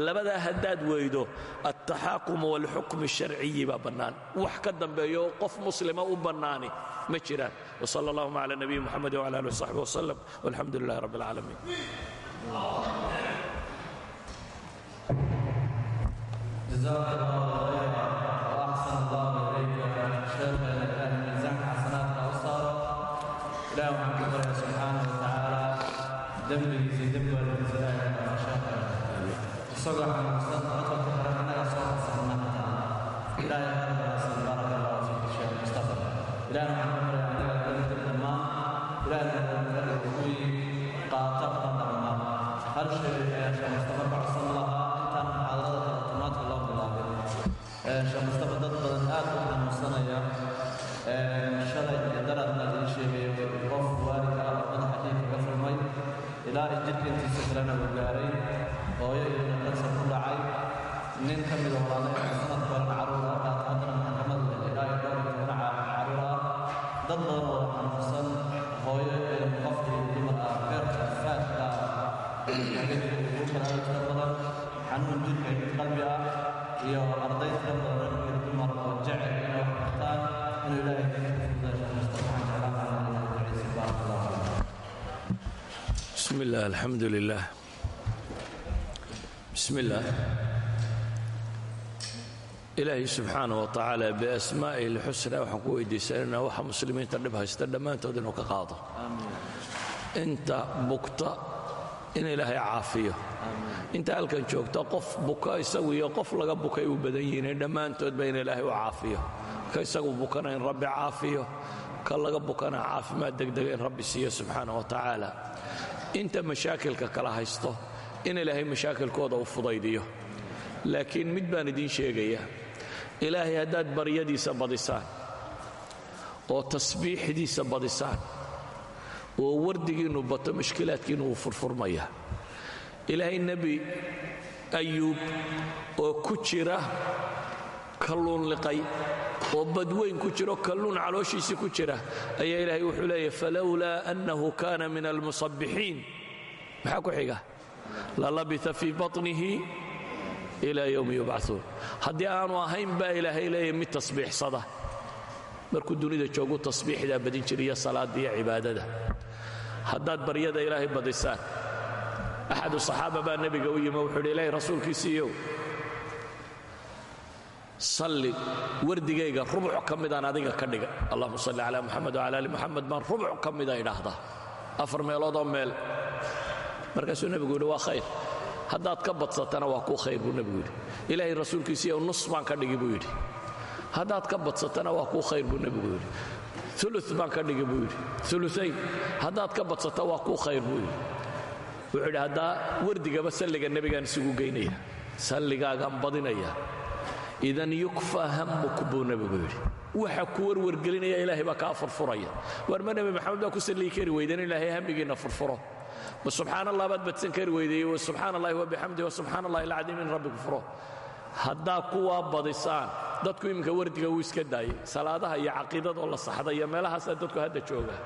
Labadaa haddaad weydo altaxaakumu waalxukm sharciyi baa bannaan. Wax ka dambeeyo qof muslima u bannaani ma jiraan. Wsal allahuma cala nabiyi muxamed wcala ali wsaxbi wslem walxamdu lilahi rabb alcaalamiin الله صدق مصطفى رقم انا صوت سنه الى بارك الله فيك شيخ مصطفى الى وحمد الله انا قلت الامام الى ان الوضوء قاطع الامام هل شيء يا شيخ مصطفى بعصم الله انت محاضرتك automatic loo bilaabay sheekh mustafa dad badan aad u xanuunsanaya shalay iyo daradna idiin sheegay qof waalid ah oo madaxa dhiig kaga furmay ilaa ay jidhka intiisa kalena uu gaaray hooyo iyo kansar ku dhacay nin ka mid oolaaday sanad badan carruur ah qaata haddana maxkamadu ilaa iyo dhowr iyo toban carruur ah dad badan oo xanuunsan hooyo iyo qofkii dumar ah beerka faadka ugu kalaada tira badan xanuun jidka qalbi ah iyo arday tira badan rag iyo dumar oo jecel inay wax bartaan inuu ilaahay kaga fududeeyo mustaqbal jeclaan allah duciisa baarak allah بسم الله الحمد لله بسم الله ilaahay subxaana wa tacaala biasmaa'ihi lxusnaa waxaan ku weydiisanayna waxa muslimiinta dhib haysta dhammaantood inuu ka qaado. Inta bukta in ilaahay caafiyo. Inta halkan joogta qof buka isagu qof laga bukay u badan yihiin dhammaantoodba in ilaahay u caafiyo. Ka isagu bukana in rabbi caafiyo ka laga bukana caafimaad degdega in rabbi siiyo subxaana wa tacaala. Inta mashaakilka kala haysto in ilaahay mashaakilkooda u fudaydiyo. Laakiin mid baan idin sheegaya ilaahay haddaad baryadiisa badisaan oo tasbiixdiisa badisaan oo wardigiinnu bato mushkilaadkiinnu wuu furfurmaya. Ilaahay nebi ayuub oo ku jira kalluun liqay oo badweyn ku jiro kalluun calooshiisii ku jira ayaa ilaahay wuxuu leeyahy falowlaa annahu kaana min almusabbixiin maxaa ku xiga? Lalabita fii baطnihi ilaa yowmi yubcaثuun haddii aanu ahayn baa ilaahay leeyahy mid tasbiixsada. Markuu dunida joogu tasbiixdaa badin jiriyo salaada iyo cibaadada. Haddaad baryada ilaahay badisaan axadu صaxaaba baa nebiga u yimi wuxuu hi ilahay rasuulkiisiiyow salli wardigayga rubuc ka midaan adiga ka dhiga. Allahuma salli calaa muxamed wcala ali muxamed baan rubuc ka mida idhaahdaa. Afar meeloodoo meel. Markaasuu nebigu yidhi waa khayr haddaad ka badsatana waa kuu khayr buu nebigu yidhi. Ilaahay rasuulkiisiiyo nus baan ka dhigi buu yidhi. Haddaad ka badsatana waa kuu khayr buu nebigu yidhi. Ulu baan ka dhigi buu yidhi. Uluayn haddaad ka badsata waa kuu khayr buu yidhi. Wuxuu yidhi haddaa wardigaba salliga nebigaan isugu geynaya salligaagaan badinaya idan yukfa hammuk buu nebigu yidhi. Waxa ku warwargelinaya ilaahay baa kaa furfuraya. War ma nebi maxamed baa ku salliyi kari weydan ilaahay hamigiinna furfuro subxaan allah baad badsan kari weyday subxaan allahi wabixamdih wasubxaan allahi alcadiim in rabbi kufuro haddaa kuwaa badisaan dadku iminka wardiga wuu iska daayay salaadaha iyo caqiidadoo la saxda iyo meelahaasaa dadku hadda jooga.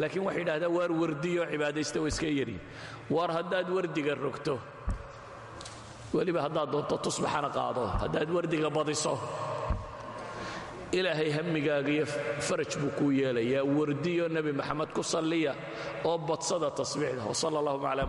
Laakiin waxay idhahdaa waar wardiyo cibaadaysta waa iska yari. Waar haddaad wardiga rogto weliba haddaad doonto tusbaxana qaado. Haddaad wardiga badiso ilaahay hammigaaga iyo faraj buu kuu yeelayaa wardiyo nebi maxamed ku salliya oo badsada tasbiixda wsala allahuma cala